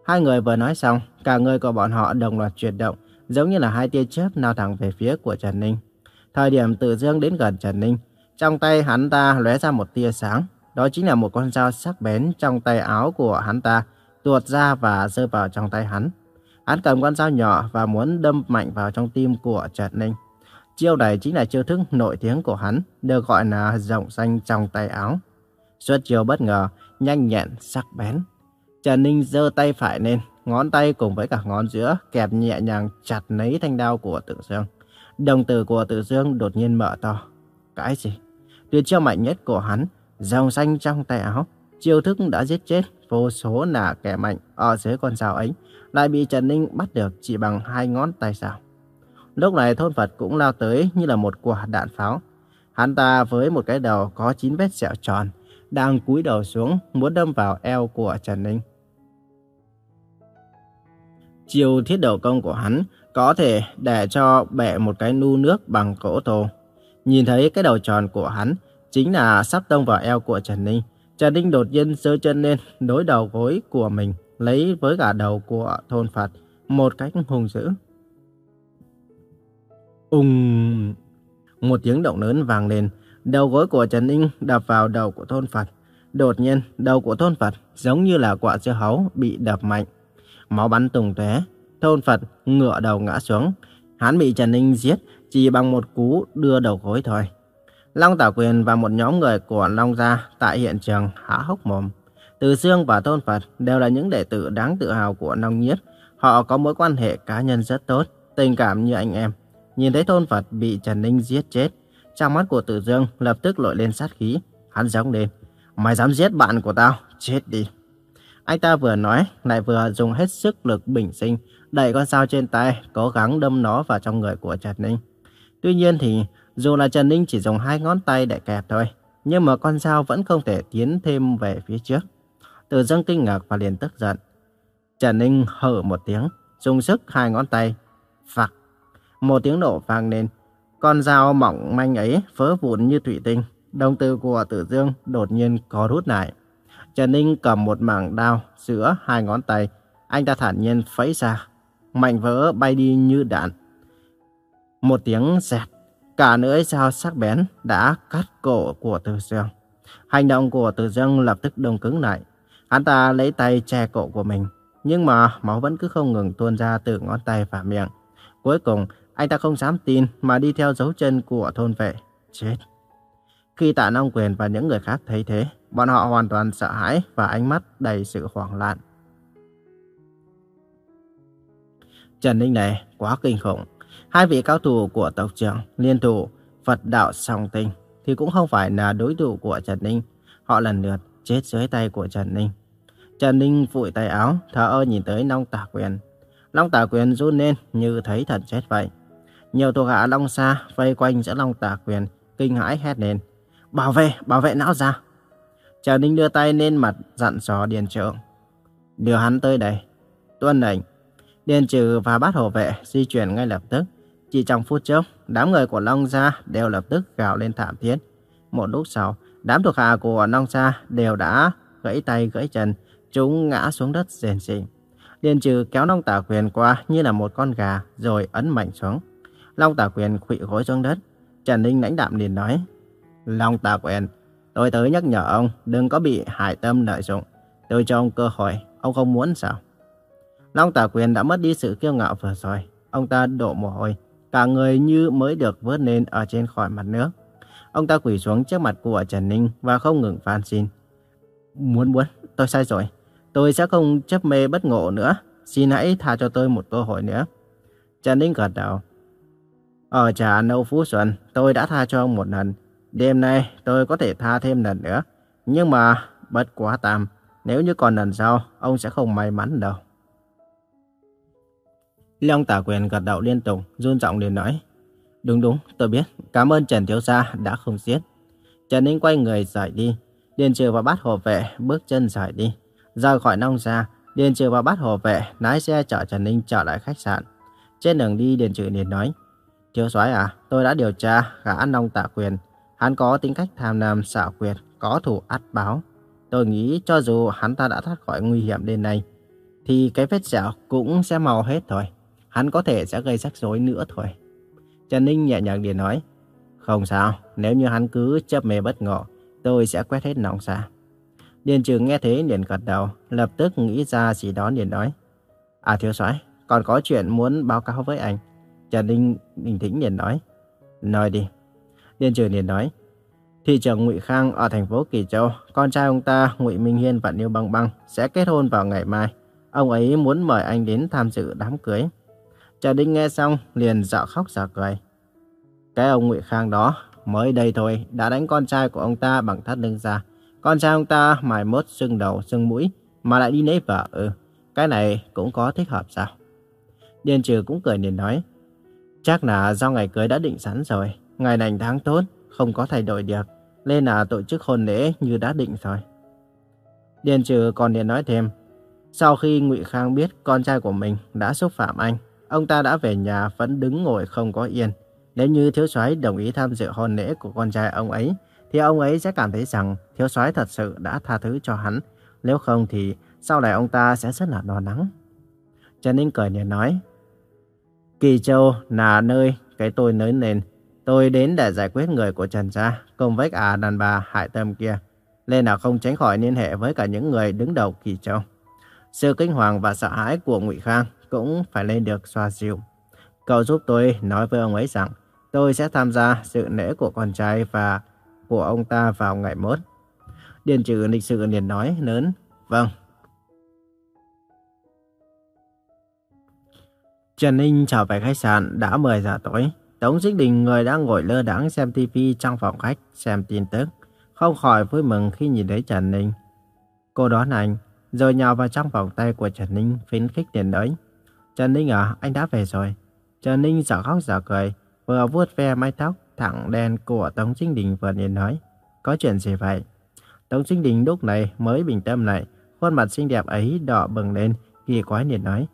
Hai người vừa nói xong, cả người của bọn họ đồng loạt chuyển động, giống như là hai tia chớp lao thẳng về phía của Trần Ninh. Thời điểm Tử Dương đến gần Trần Ninh, trong tay hắn ta lóe ra một tia sáng, đó chính là một con dao sắc bén trong tay áo của hắn ta, tuột ra và rơi vào trong tay hắn. Hắn cầm con dao nhỏ và muốn đâm mạnh vào trong tim của Trần Ninh. Chiêu này chính là chiêu thức nổi tiếng của hắn, được gọi là rộng xanh trong tay áo. Xuất chiêu bất ngờ, nhanh nhẹn, sắc bén. Trần Ninh giơ tay phải lên, ngón tay cùng với cả ngón giữa kẹp nhẹ nhàng chặt lấy thanh đao của Tử Dương. Đồng tử của Tử Dương đột nhiên mở to. Cái gì? Tuyệt chiêu mạnh nhất của hắn, dòng xanh trong tay áo. Chiêu thức đã giết chết vô số là kẻ mạnh ở dưới con dao ấy, lại bị Trần Ninh bắt được chỉ bằng hai ngón tay sao. Lúc này thôn Phật cũng lao tới như là một quả đạn pháo. Hắn ta với một cái đầu có chín vết sẹo tròn, đang cúi đầu xuống muốn đâm vào eo của Trần Ninh. Chiều thiết đầu công của hắn có thể để cho bẻ một cái nu nước bằng cỗ thô. Nhìn thấy cái đầu tròn của hắn chính là sắp tông vào eo của Trần Ninh. Trần Ninh đột nhiên giơ chân lên đối đầu gối của mình lấy với cả đầu của thôn Phật một cách hùng dữ. Ùng! Một tiếng động lớn vang lên, đầu gối của Trần Ninh đập vào đầu của thôn Phật. Đột nhiên, đầu của thôn Phật giống như là quả dưa hấu bị đập mạnh. Máu bắn tung tóe, thôn Phật ngựa đầu ngã xuống. Hắn bị Trần Ninh giết chỉ bằng một cú đưa đầu gối thôi. Long Tảo Quyền và một nhóm người của Long Gia tại hiện trường há hốc mồm. Từ Sương và Tôn Phật đều là những đệ tử đáng tự hào của Long Nhiết. Họ có mối quan hệ cá nhân rất tốt, tình cảm như anh em. Nhìn thấy Tôn Phật bị Trần Ninh giết chết, trong mắt của Tử Dương lập tức lội lên sát khí. Hắn giống lên, mày dám giết bạn của tao, chết đi. Anh ta vừa nói, lại vừa dùng hết sức lực bình sinh, đẩy con dao trên tay, cố gắng đâm nó vào trong người của Trần Ninh. Tuy nhiên thì, dù là Trần Ninh chỉ dùng hai ngón tay để kẹp thôi, nhưng mà con dao vẫn không thể tiến thêm về phía trước. Từ dâng kinh ngạc và liền tức giận. Trần Ninh hở một tiếng, dùng sức hai ngón tay. Phạc. Một tiếng nổ vang lên. Con dao mỏng manh ấy vỡ vụn như thủy tinh. Đồng tử của Tử Dương đột nhiên có rút lại. Trần Ninh cầm một mảng đao giữa hai ngón tay. Anh ta thản nhiên phẩy ra. mạnh vỡ bay đi như đạn. Một tiếng xẹt. Cả lưỡi dao sắc bén đã cắt cổ của Từ Dương. Hành động của Từ Dương lập tức đông cứng lại. Hắn ta lấy tay che cổ của mình, nhưng mà máu vẫn cứ không ngừng tuôn ra từ ngón tay và miệng. Cuối cùng, anh ta không dám tin mà đi theo dấu chân của thôn vệ. Chết! Khi Tạ Long Quyền và những người khác thấy thế, bọn họ hoàn toàn sợ hãi và ánh mắt đầy sự hoảng loạn. Trần Ninh này quá kinh khủng. Hai vị cao thủ của tộc trưởng liên thủ Phật đạo song tinh thì cũng không phải là đối thủ của Trần Ninh. Họ lần lượt chết dưới tay của Trần Ninh. Trần Ninh vụi tay áo, thở ơ nhìn tới Long Tả Quyền. Long Tả Quyền run lên như thấy thần chết vậy. Nhiều thuộc hạ Long Sa vây quanh giữa Long Tả Quyền, kinh hãi hét lên. Bảo vệ, bảo vệ não ra. Trần Ninh đưa tay lên mặt dặn dò Điền Trượng, Đưa hắn tới đây. Tuân lệnh. Điền Trừ và bát hộ vệ di chuyển ngay lập tức. Chỉ trong phút chốc, đám người của Long Gia đều lập tức gào lên thảm thiết. Một lúc sau, đám thuộc hạ của Long Gia đều đã gãy tay gãy chân, chúng ngã xuống đất rền rỉ. Điền Trừ kéo Long Tả Quyền qua như là một con gà rồi ấn mạnh xuống. Long Tả Quyền khuỵu gối xuống đất. Trần Ninh lãnh đạm liền nói, Long Tả Quyền, tôi tới nhắc nhở ông đừng có bị hải tâm lợi dụng. Tôi cho ông cơ hội, ông không muốn sao? Long Tả Quyền đã mất đi sự kiêu ngạo vừa rồi. Ông ta đổ mồ hôi, cả người như mới được vớt lên ở trên khỏi mặt nước. Ông ta quỳ xuống trước mặt của Trần Ninh và không ngừng van xin. Muốn muốn, tôi sai rồi. Tôi sẽ không chấp mê bất ngộ nữa. Xin hãy tha cho tôi một cơ hội nữa. Trần Ninh gật đầu. Ở trà nâu phú xuân, tôi đã tha cho ông một lần. Đêm nay tôi có thể tha thêm lần nữa. Nhưng mà bất quá tam, nếu như còn lần sau, ông sẽ không may mắn đâu. Long Tả Quyền gật đầu liên tục, run giọng liền nói. Đúng đúng, tôi biết. Cảm ơn Trần Thiếu Gia đã không giết. Trần Ninh quay người rời đi. Điền Trừ và bắt hộ vệ bước chân rời đi. ra khỏi nông gia, Điền Trừ và bắt hộ vệ lái xe chở Trần Ninh trở lại khách sạn. Trên đường đi Điền Trừ liền nói. Thiếu soái à, tôi đã điều tra gã nông tạ quyền. Hắn có tính cách tham lam xảo quyệt, có thủ át báo. Tôi nghĩ cho dù hắn ta đã thoát khỏi nguy hiểm đến nay, thì cái vết sẹo cũng sẽ màu hết thôi. Hắn có thể sẽ gây rắc rối nữa thôi. Trần Ninh nhẹ nhàng để nói. Không sao, nếu như hắn cứ chấp mê bất ngờ, tôi sẽ quét hết nòng xa. Điền Trường nghe thế liền gật đầu, lập tức nghĩ ra gì đó liền nói. À thiếu soái, còn có chuyện muốn báo cáo với anh. Trần Ninh bình tĩnh liền nói. Nói đi. Điền Trừ liền nói. Thị trưởng Ngụy Khang ở thành phố Kỳ Châu, con trai ông ta Ngụy Minh Hiên và Niêu Băng Băng sẽ kết hôn vào ngày mai. Ông ấy muốn mời anh đến tham dự đám cưới. Trà Đinh nghe xong liền dạo khóc dạo cười. Cái ông Ngụy Khang đó mới đây thôi đã đánh con trai của ông ta bằng thắt lưng ra. Con trai ông ta mài mốt sưng đầu sưng mũi mà lại đi lấy vợ ừ. Cái này cũng có thích hợp sao? Điền trừ cũng cười liền nói. Chắc là do ngày cưới đã định sẵn rồi. Ngày lành tháng tốt, không có thay đổi được. Nên là tổ chức hôn lễ như đã định rồi. Điền trừ còn liền nói thêm. Sau khi Ngụy Khang biết con trai của mình đã xúc phạm anh, ông ta đã về nhà vẫn đứng ngồi không có yên. Nếu như thiếu soái đồng ý tham dự hôn lễ của con trai ông ấy, thì ông ấy sẽ cảm thấy rằng thiếu soái thật sự đã tha thứ cho hắn. Nếu không thì sau này ông ta sẽ rất là lo lắng. Trần Ninh cười nhẹ nói, Kỳ Châu là nơi cái tôi lớn lên. Tôi đến để giải quyết người của Trần Gia cùng với cả đàn bà hại tâm kia. Nên là không tránh khỏi liên hệ với cả những người đứng đầu Kỳ Châu. Sự kinh hoàng và sợ hãi của Ngụy Khang cũng phải lên được xoa dịu. Cậu giúp tôi nói với ông ấy rằng tôi sẽ tham gia sự lễ của con trai và của ông ta vào ngày mốt. Điền trừ lịch sự liền nói lớn, vâng. Trần Ninh trở về khách sạn đã 10 giờ tối. Tống Dích Đình người đang ngồi lơ đãng xem TV trong phòng khách xem tin tức. Không khỏi vui mừng khi nhìn thấy Trần Ninh. Cô đón anh, rồi nhào vào trong vòng tay của Trần Ninh phấn khích liền nói. Trần Ninh à, anh đã về rồi. Trần Ninh giở khóc giở cười, vừa vuốt ve mái tóc thẳng đen của Tống Dích Đình vừa liền nói. Có chuyện gì vậy? Tống Dích Đình lúc này mới bình tâm lại, khuôn mặt xinh đẹp ấy đỏ bừng lên, kỳ quái liền nói.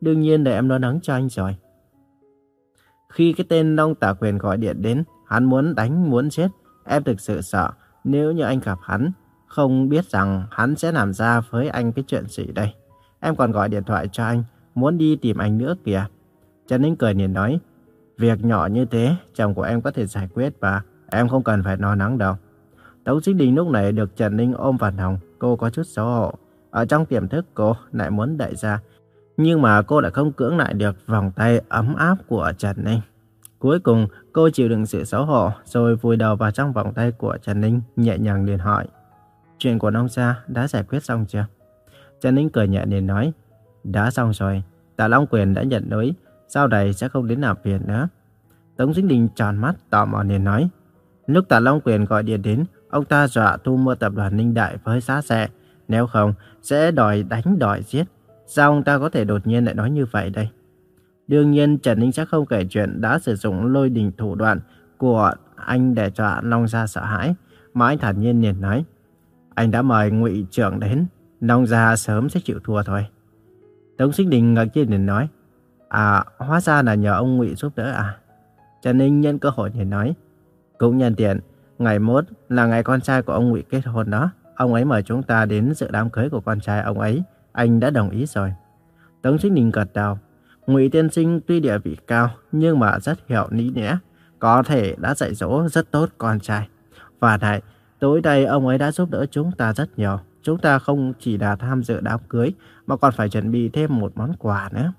Đương nhiên để em lo lắng cho anh rồi. Khi cái tên Đông Tả Quyền gọi điện đến, hắn muốn đánh muốn chết, em thực sự sợ nếu như anh gặp hắn, không biết rằng hắn sẽ làm ra với anh cái chuyện gì đây. Em còn gọi điện thoại cho anh, muốn đi tìm anh nữa kìa. Trần Ninh cười nhìn nói, việc nhỏ như thế, chồng của em có thể giải quyết và em không cần phải lo lắng đâu. Tống Sinh Đình lúc này được Trần Ninh ôm vào lòng, cô có chút xấu hổ. Ở trong tiềm thức cô lại muốn đẩy ra, nhưng mà cô lại không cưỡng lại được vòng tay ấm áp của Trần Ninh. Cuối cùng, cô chịu đựng sự xấu hổ, rồi vùi đầu vào trong vòng tay của Trần Ninh, nhẹ nhàng liền hỏi. Chuyện của Nông Gia đã giải quyết xong chưa? Trần Ninh cười nhẹ liền nói. Đã xong rồi, Tạ Long Quyền đã nhận lỗi, sau này sẽ không đến làm phiền nữa. Tống Dính Đình tròn mắt, tò mò liền nói. Lúc Tạ Long Quyền gọi điện đến, ông ta dọa thu mua tập đoàn Ninh Đại với giá rẻ. Nếu không, sẽ đòi đánh đòi giết. Sao ông ta có thể đột nhiên lại nói như vậy đây? Đương nhiên Trần Ninh sẽ không kể chuyện đã sử dụng lôi đình thủ đoạn của anh để cho Long Gia sợ hãi, mà anh thản nhiên liền nói. Anh đã mời ngụy trưởng đến, Long Gia sớm sẽ chịu thua thôi. Tống Sinh Đình ngạc nhiên liền nói, À, hóa ra là nhờ ông ngụy giúp đỡ à? Trần Ninh nhân cơ hội liền nói, cũng nhân tiện, ngày mốt là ngày con trai của ông ngụy kết hôn đó. Ông ấy mời chúng ta đến dự đám cưới của con trai ông ấy, anh đã đồng ý rồi. Tống Sinh Đình gật đầu. Ngụy Tiên Sinh tuy địa vị cao nhưng mà rất hiểu lý lẽ, có thể đã dạy dỗ rất tốt con trai. Và này, tối nay ông ấy đã giúp đỡ chúng ta rất nhiều. Chúng ta không chỉ là tham dự đám cưới mà còn phải chuẩn bị thêm một món quà nữa.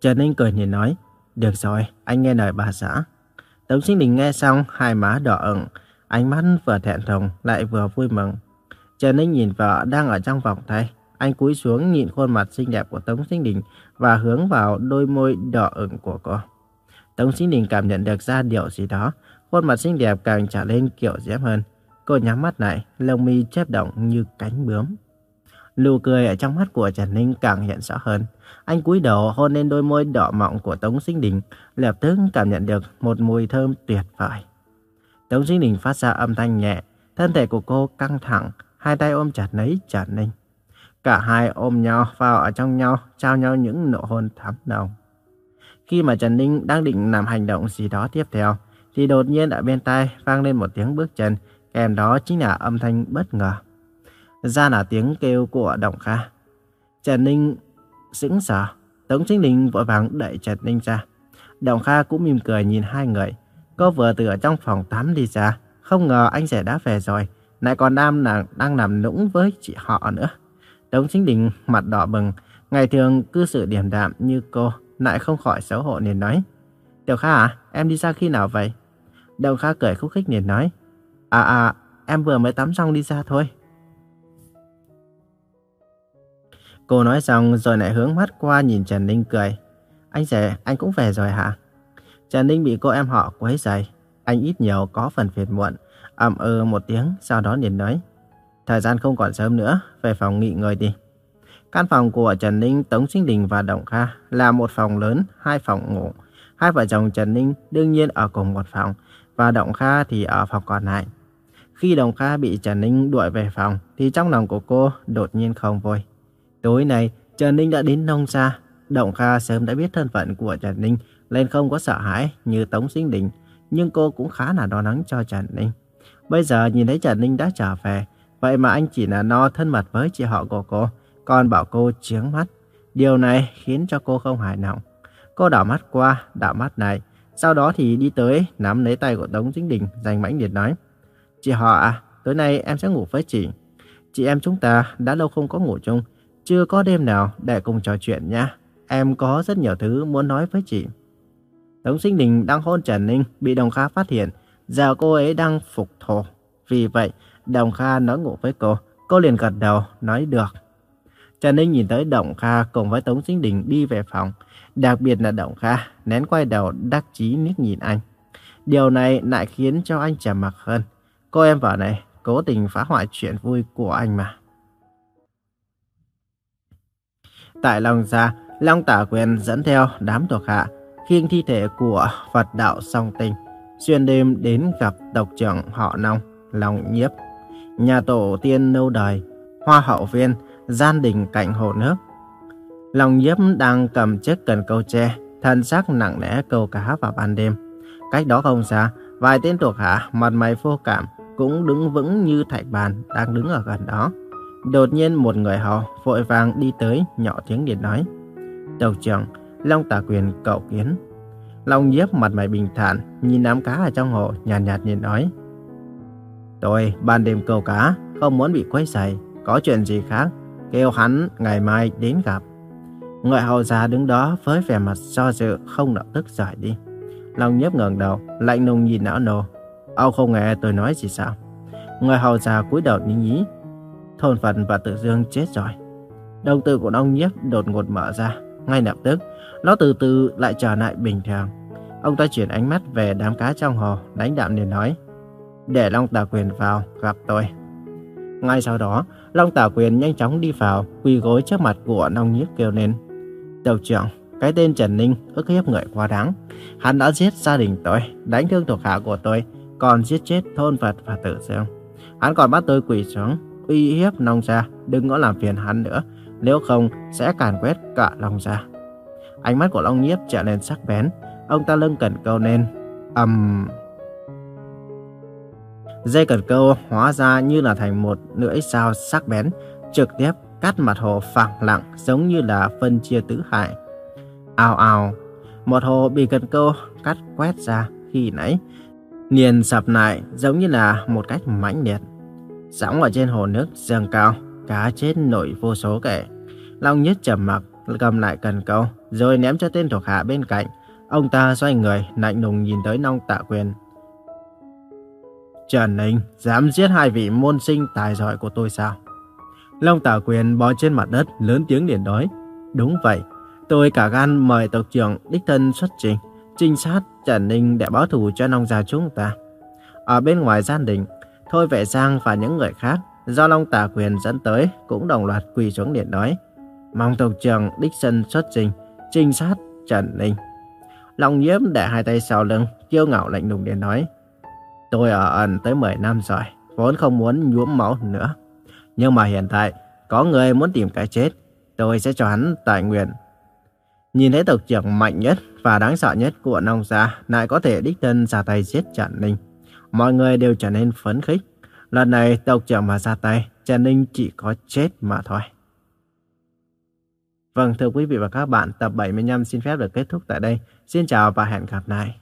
Trần Ninh cười nhìn nói, được rồi, anh nghe lời bà xã. Tống Sinh Đình nghe xong, hai má đỏ ửng, ánh mắt vừa thẹn thùng lại vừa vui mừng. Trần Ninh nhìn vợ đang ở trong vòng tay, anh cúi xuống nhìn khuôn mặt xinh đẹp của Tống Sinh Đình và hướng vào đôi môi đỏ ửng của cô. Tống Sinh Đình cảm nhận được ra điều gì đó, khuôn mặt xinh đẹp càng trở lên kiểu diễm hơn. Cô nhắm mắt lại, lông mi chớp động như cánh bướm. Nụ cười ở trong mắt của Trần Ninh càng hiện rõ hơn. Anh cúi đầu hôn lên đôi môi đỏ mọng của Tống Sinh Đình, lập tức cảm nhận được một mùi thơm tuyệt vời. Tống Sinh Đình phát ra âm thanh nhẹ, thân thể của cô căng thẳng, hai tay ôm chặt lấy Trần Ninh. Cả hai ôm nhau vào ở trong nhau, trao nhau những nụ hôn thắm nồng. Khi mà Trần Ninh đang định làm hành động gì đó tiếp theo, thì đột nhiên ở bên tai vang lên một tiếng bước chân, kèm đó chính là âm thanh bất ngờ. Ra là tiếng kêu của Đồng Kha. Trần Ninh sững sờ, Tống Chính Đình vội vàng đẩy Trần Ninh ra. Đồng Kha cũng mỉm cười nhìn hai người. Cô vừa từ ở trong phòng tắm đi ra, không ngờ anh rể đã về rồi, lại còn đang, đang làm lũng với chị họ nữa. Tống Chính Đình mặt đỏ bừng, ngày thường cư xử điềm đạm như cô, lại không khỏi xấu hổ liền nói. Tiểu Kha à, em đi ra khi nào vậy? Đồng Kha cười khúc khích liền nói. À à, em vừa mới tắm xong đi ra thôi. Cô nói xong rồi lại hướng mắt qua nhìn Trần Ninh cười. Anh rể, anh cũng về rồi hả? Trần Ninh bị cô em họ quấy rầy. Anh ít nhiều có phần phiền muộn ậm ừ một tiếng, sau đó liền nói. Thời gian không còn sớm nữa, về phòng nghỉ ngơi đi. Căn phòng của Trần Ninh, Tống Sinh Đình và động Kha là một phòng lớn, hai phòng ngủ. Hai vợ chồng Trần Ninh đương nhiên ở cùng một phòng, và động Kha thì ở phòng còn lại. Khi Đồng Kha bị Trần Ninh đuổi về phòng, thì trong lòng của cô đột nhiên không vui. Tối nay, Trần Ninh đã đến nông xa. Động Kha sớm đã biết thân phận của Trần Ninh, nên không có sợ hãi như Tống Sinh Đình. Nhưng cô cũng khá là lo lắng cho Trần Ninh. Bây giờ nhìn thấy Trần Ninh đã trở về, vậy mà anh chỉ là no thân mật với chị họ của cô, còn bảo cô chướng mắt. Điều này khiến cho cô không hài lòng. Cô đảo mắt qua, đảo mắt này, sau đó thì đi tới nắm lấy tay của Tống Sinh Đình, giành mãnh liệt nói. Chị họ à, tối nay em sẽ ngủ với chị. Chị em chúng ta đã lâu không có ngủ chung, chưa có đêm nào để cùng trò chuyện nha. Em có rất nhiều thứ muốn nói với chị. Tống Sinh Đình đang hôn Trần Ninh bị Đồng Kha phát hiện. Giờ cô ấy đang phục thổ. Vì vậy, Đồng Kha nói ngủ với cô. Cô liền gật đầu, nói được. Trần Ninh nhìn tới Đồng Kha cùng với Tống Sinh Đình đi về phòng. Đặc biệt là Đồng Kha nén quay đầu đắc chí liếc nhìn anh. Điều này lại khiến cho anh trầm mặc hơn. Cô em vợ này cố tình phá hoại chuyện vui của anh mà. Tại Long Gia, Long Tả Quyền dẫn theo đám thuộc hạ, khiêng thi thể của Phật đạo song tinh, xuyên đêm đến gặp tộc trưởng họ Long, Long Nhiếp, nhà tổ tiên lâu đời, hoa hậu viên, gian đình cạnh hồ nước. Long Nhiếp đang cầm chiếc cần câu tre, thân xác nặng nề câu cá vào ban đêm. Cách đó không xa, vài tên thuộc hạ mặt mày vô cảm cũng đứng vững như thạch bàn đang đứng ở gần đó. Đột nhiên một người hầu vội vàng đi tới nhỏ tiếng điện nói. Tộc trưởng, Long Tả Quyền cậu kiến. Long Diếp mặt mày bình thản, nhìn đám cá ở trong hồ, nhàn nhạt, nhạt nhìn nói. Tôi ban đêm câu cá, không muốn bị quấy rầy, có chuyện gì khác, kêu hắn ngày mai đến gặp. Người hầu già đứng đó với vẻ mặt do dự không lập tức rời đi. Long nhiếp ngẩng đầu, lạnh lùng nhìn não nô. Ông không nghe tôi nói gì sao? Người hầu già cúi đầu nhí nhí. Thôn phận và tự dương chết rồi. Đồng tử của ông nhiếp đột ngột mở ra. Ngay lập tức, nó từ từ lại trở lại bình thường. Ông ta chuyển ánh mắt về đám cá trong hồ, đánh đạm liền nói. Để Long Tà Quyền vào, gặp tôi. Ngay sau đó, Long Tả Quyền nhanh chóng đi vào, quỳ gối trước mặt của Long Nhiếp kêu lên. Đầu trưởng, cái tên Trần Ninh ức hiếp người quá đáng. Hắn đã giết gia đình tôi, đánh thương thuộc hạ của tôi, còn giết chết thôn Phật và tử dương. Hắn còn bắt tôi quỳ xuống, uy hiếp Long gia, đừng có làm phiền hắn nữa, nếu không sẽ càn quét cả Long gia. Ánh mắt của Long Nhiếp trở nên sắc bén, ông ta lưng cần câu lên, ầm... Um... Dây cần câu hóa ra như là thành một lưỡi dao sắc bén, trực tiếp cắt mặt hồ phẳng lặng giống như là phân chia tứ hại. Ào ào, một hồ bị cần câu cắt quét ra khi nãy, liền sập lại giống như là một cách mãnh liệt. Sóng ở trên hồ nước dâng cao, cá chết nổi vô số kể. Long nhất trầm mặc cầm lại cần câu, rồi ném cho tên thuộc hạ bên cạnh. Ông ta xoay người, lạnh lùng nhìn tới nông tạ quyền, Trần Ninh dám giết hai vị môn sinh tài giỏi của tôi sao? Long Tả Quyền bò trên mặt đất lớn tiếng điện nói. Đúng vậy, tôi cả gan mời tộc trưởng đích thân xuất trình, trinh sát Trần Ninh để báo thù cho Long gia chúng ta. Ở bên ngoài gian đình, Thôi Vệ Giang và những người khác do Long Tả Quyền dẫn tới cũng đồng loạt quỳ xuống điện nói. Mong tộc trưởng đích thân xuất trình, trinh sát Trần Ninh. Long Nhiễm để hai tay sau lưng, kiêu ngạo lạnh lùng để nói. Tôi ở ẩn tới 10 năm rồi, vốn không muốn nhuốm máu nữa. Nhưng mà hiện tại, có người muốn tìm cái chết, tôi sẽ cho hắn tài nguyện. Nhìn thấy tộc trưởng mạnh nhất và đáng sợ nhất của nông gia lại có thể đích thân ra tay giết Trần Ninh. Mọi người đều trở nên phấn khích. Lần này tộc trưởng mà ra tay, Trần Ninh chỉ có chết mà thôi. Vâng, thưa quý vị và các bạn, tập 75 xin phép được kết thúc tại đây. Xin chào và hẹn gặp lại.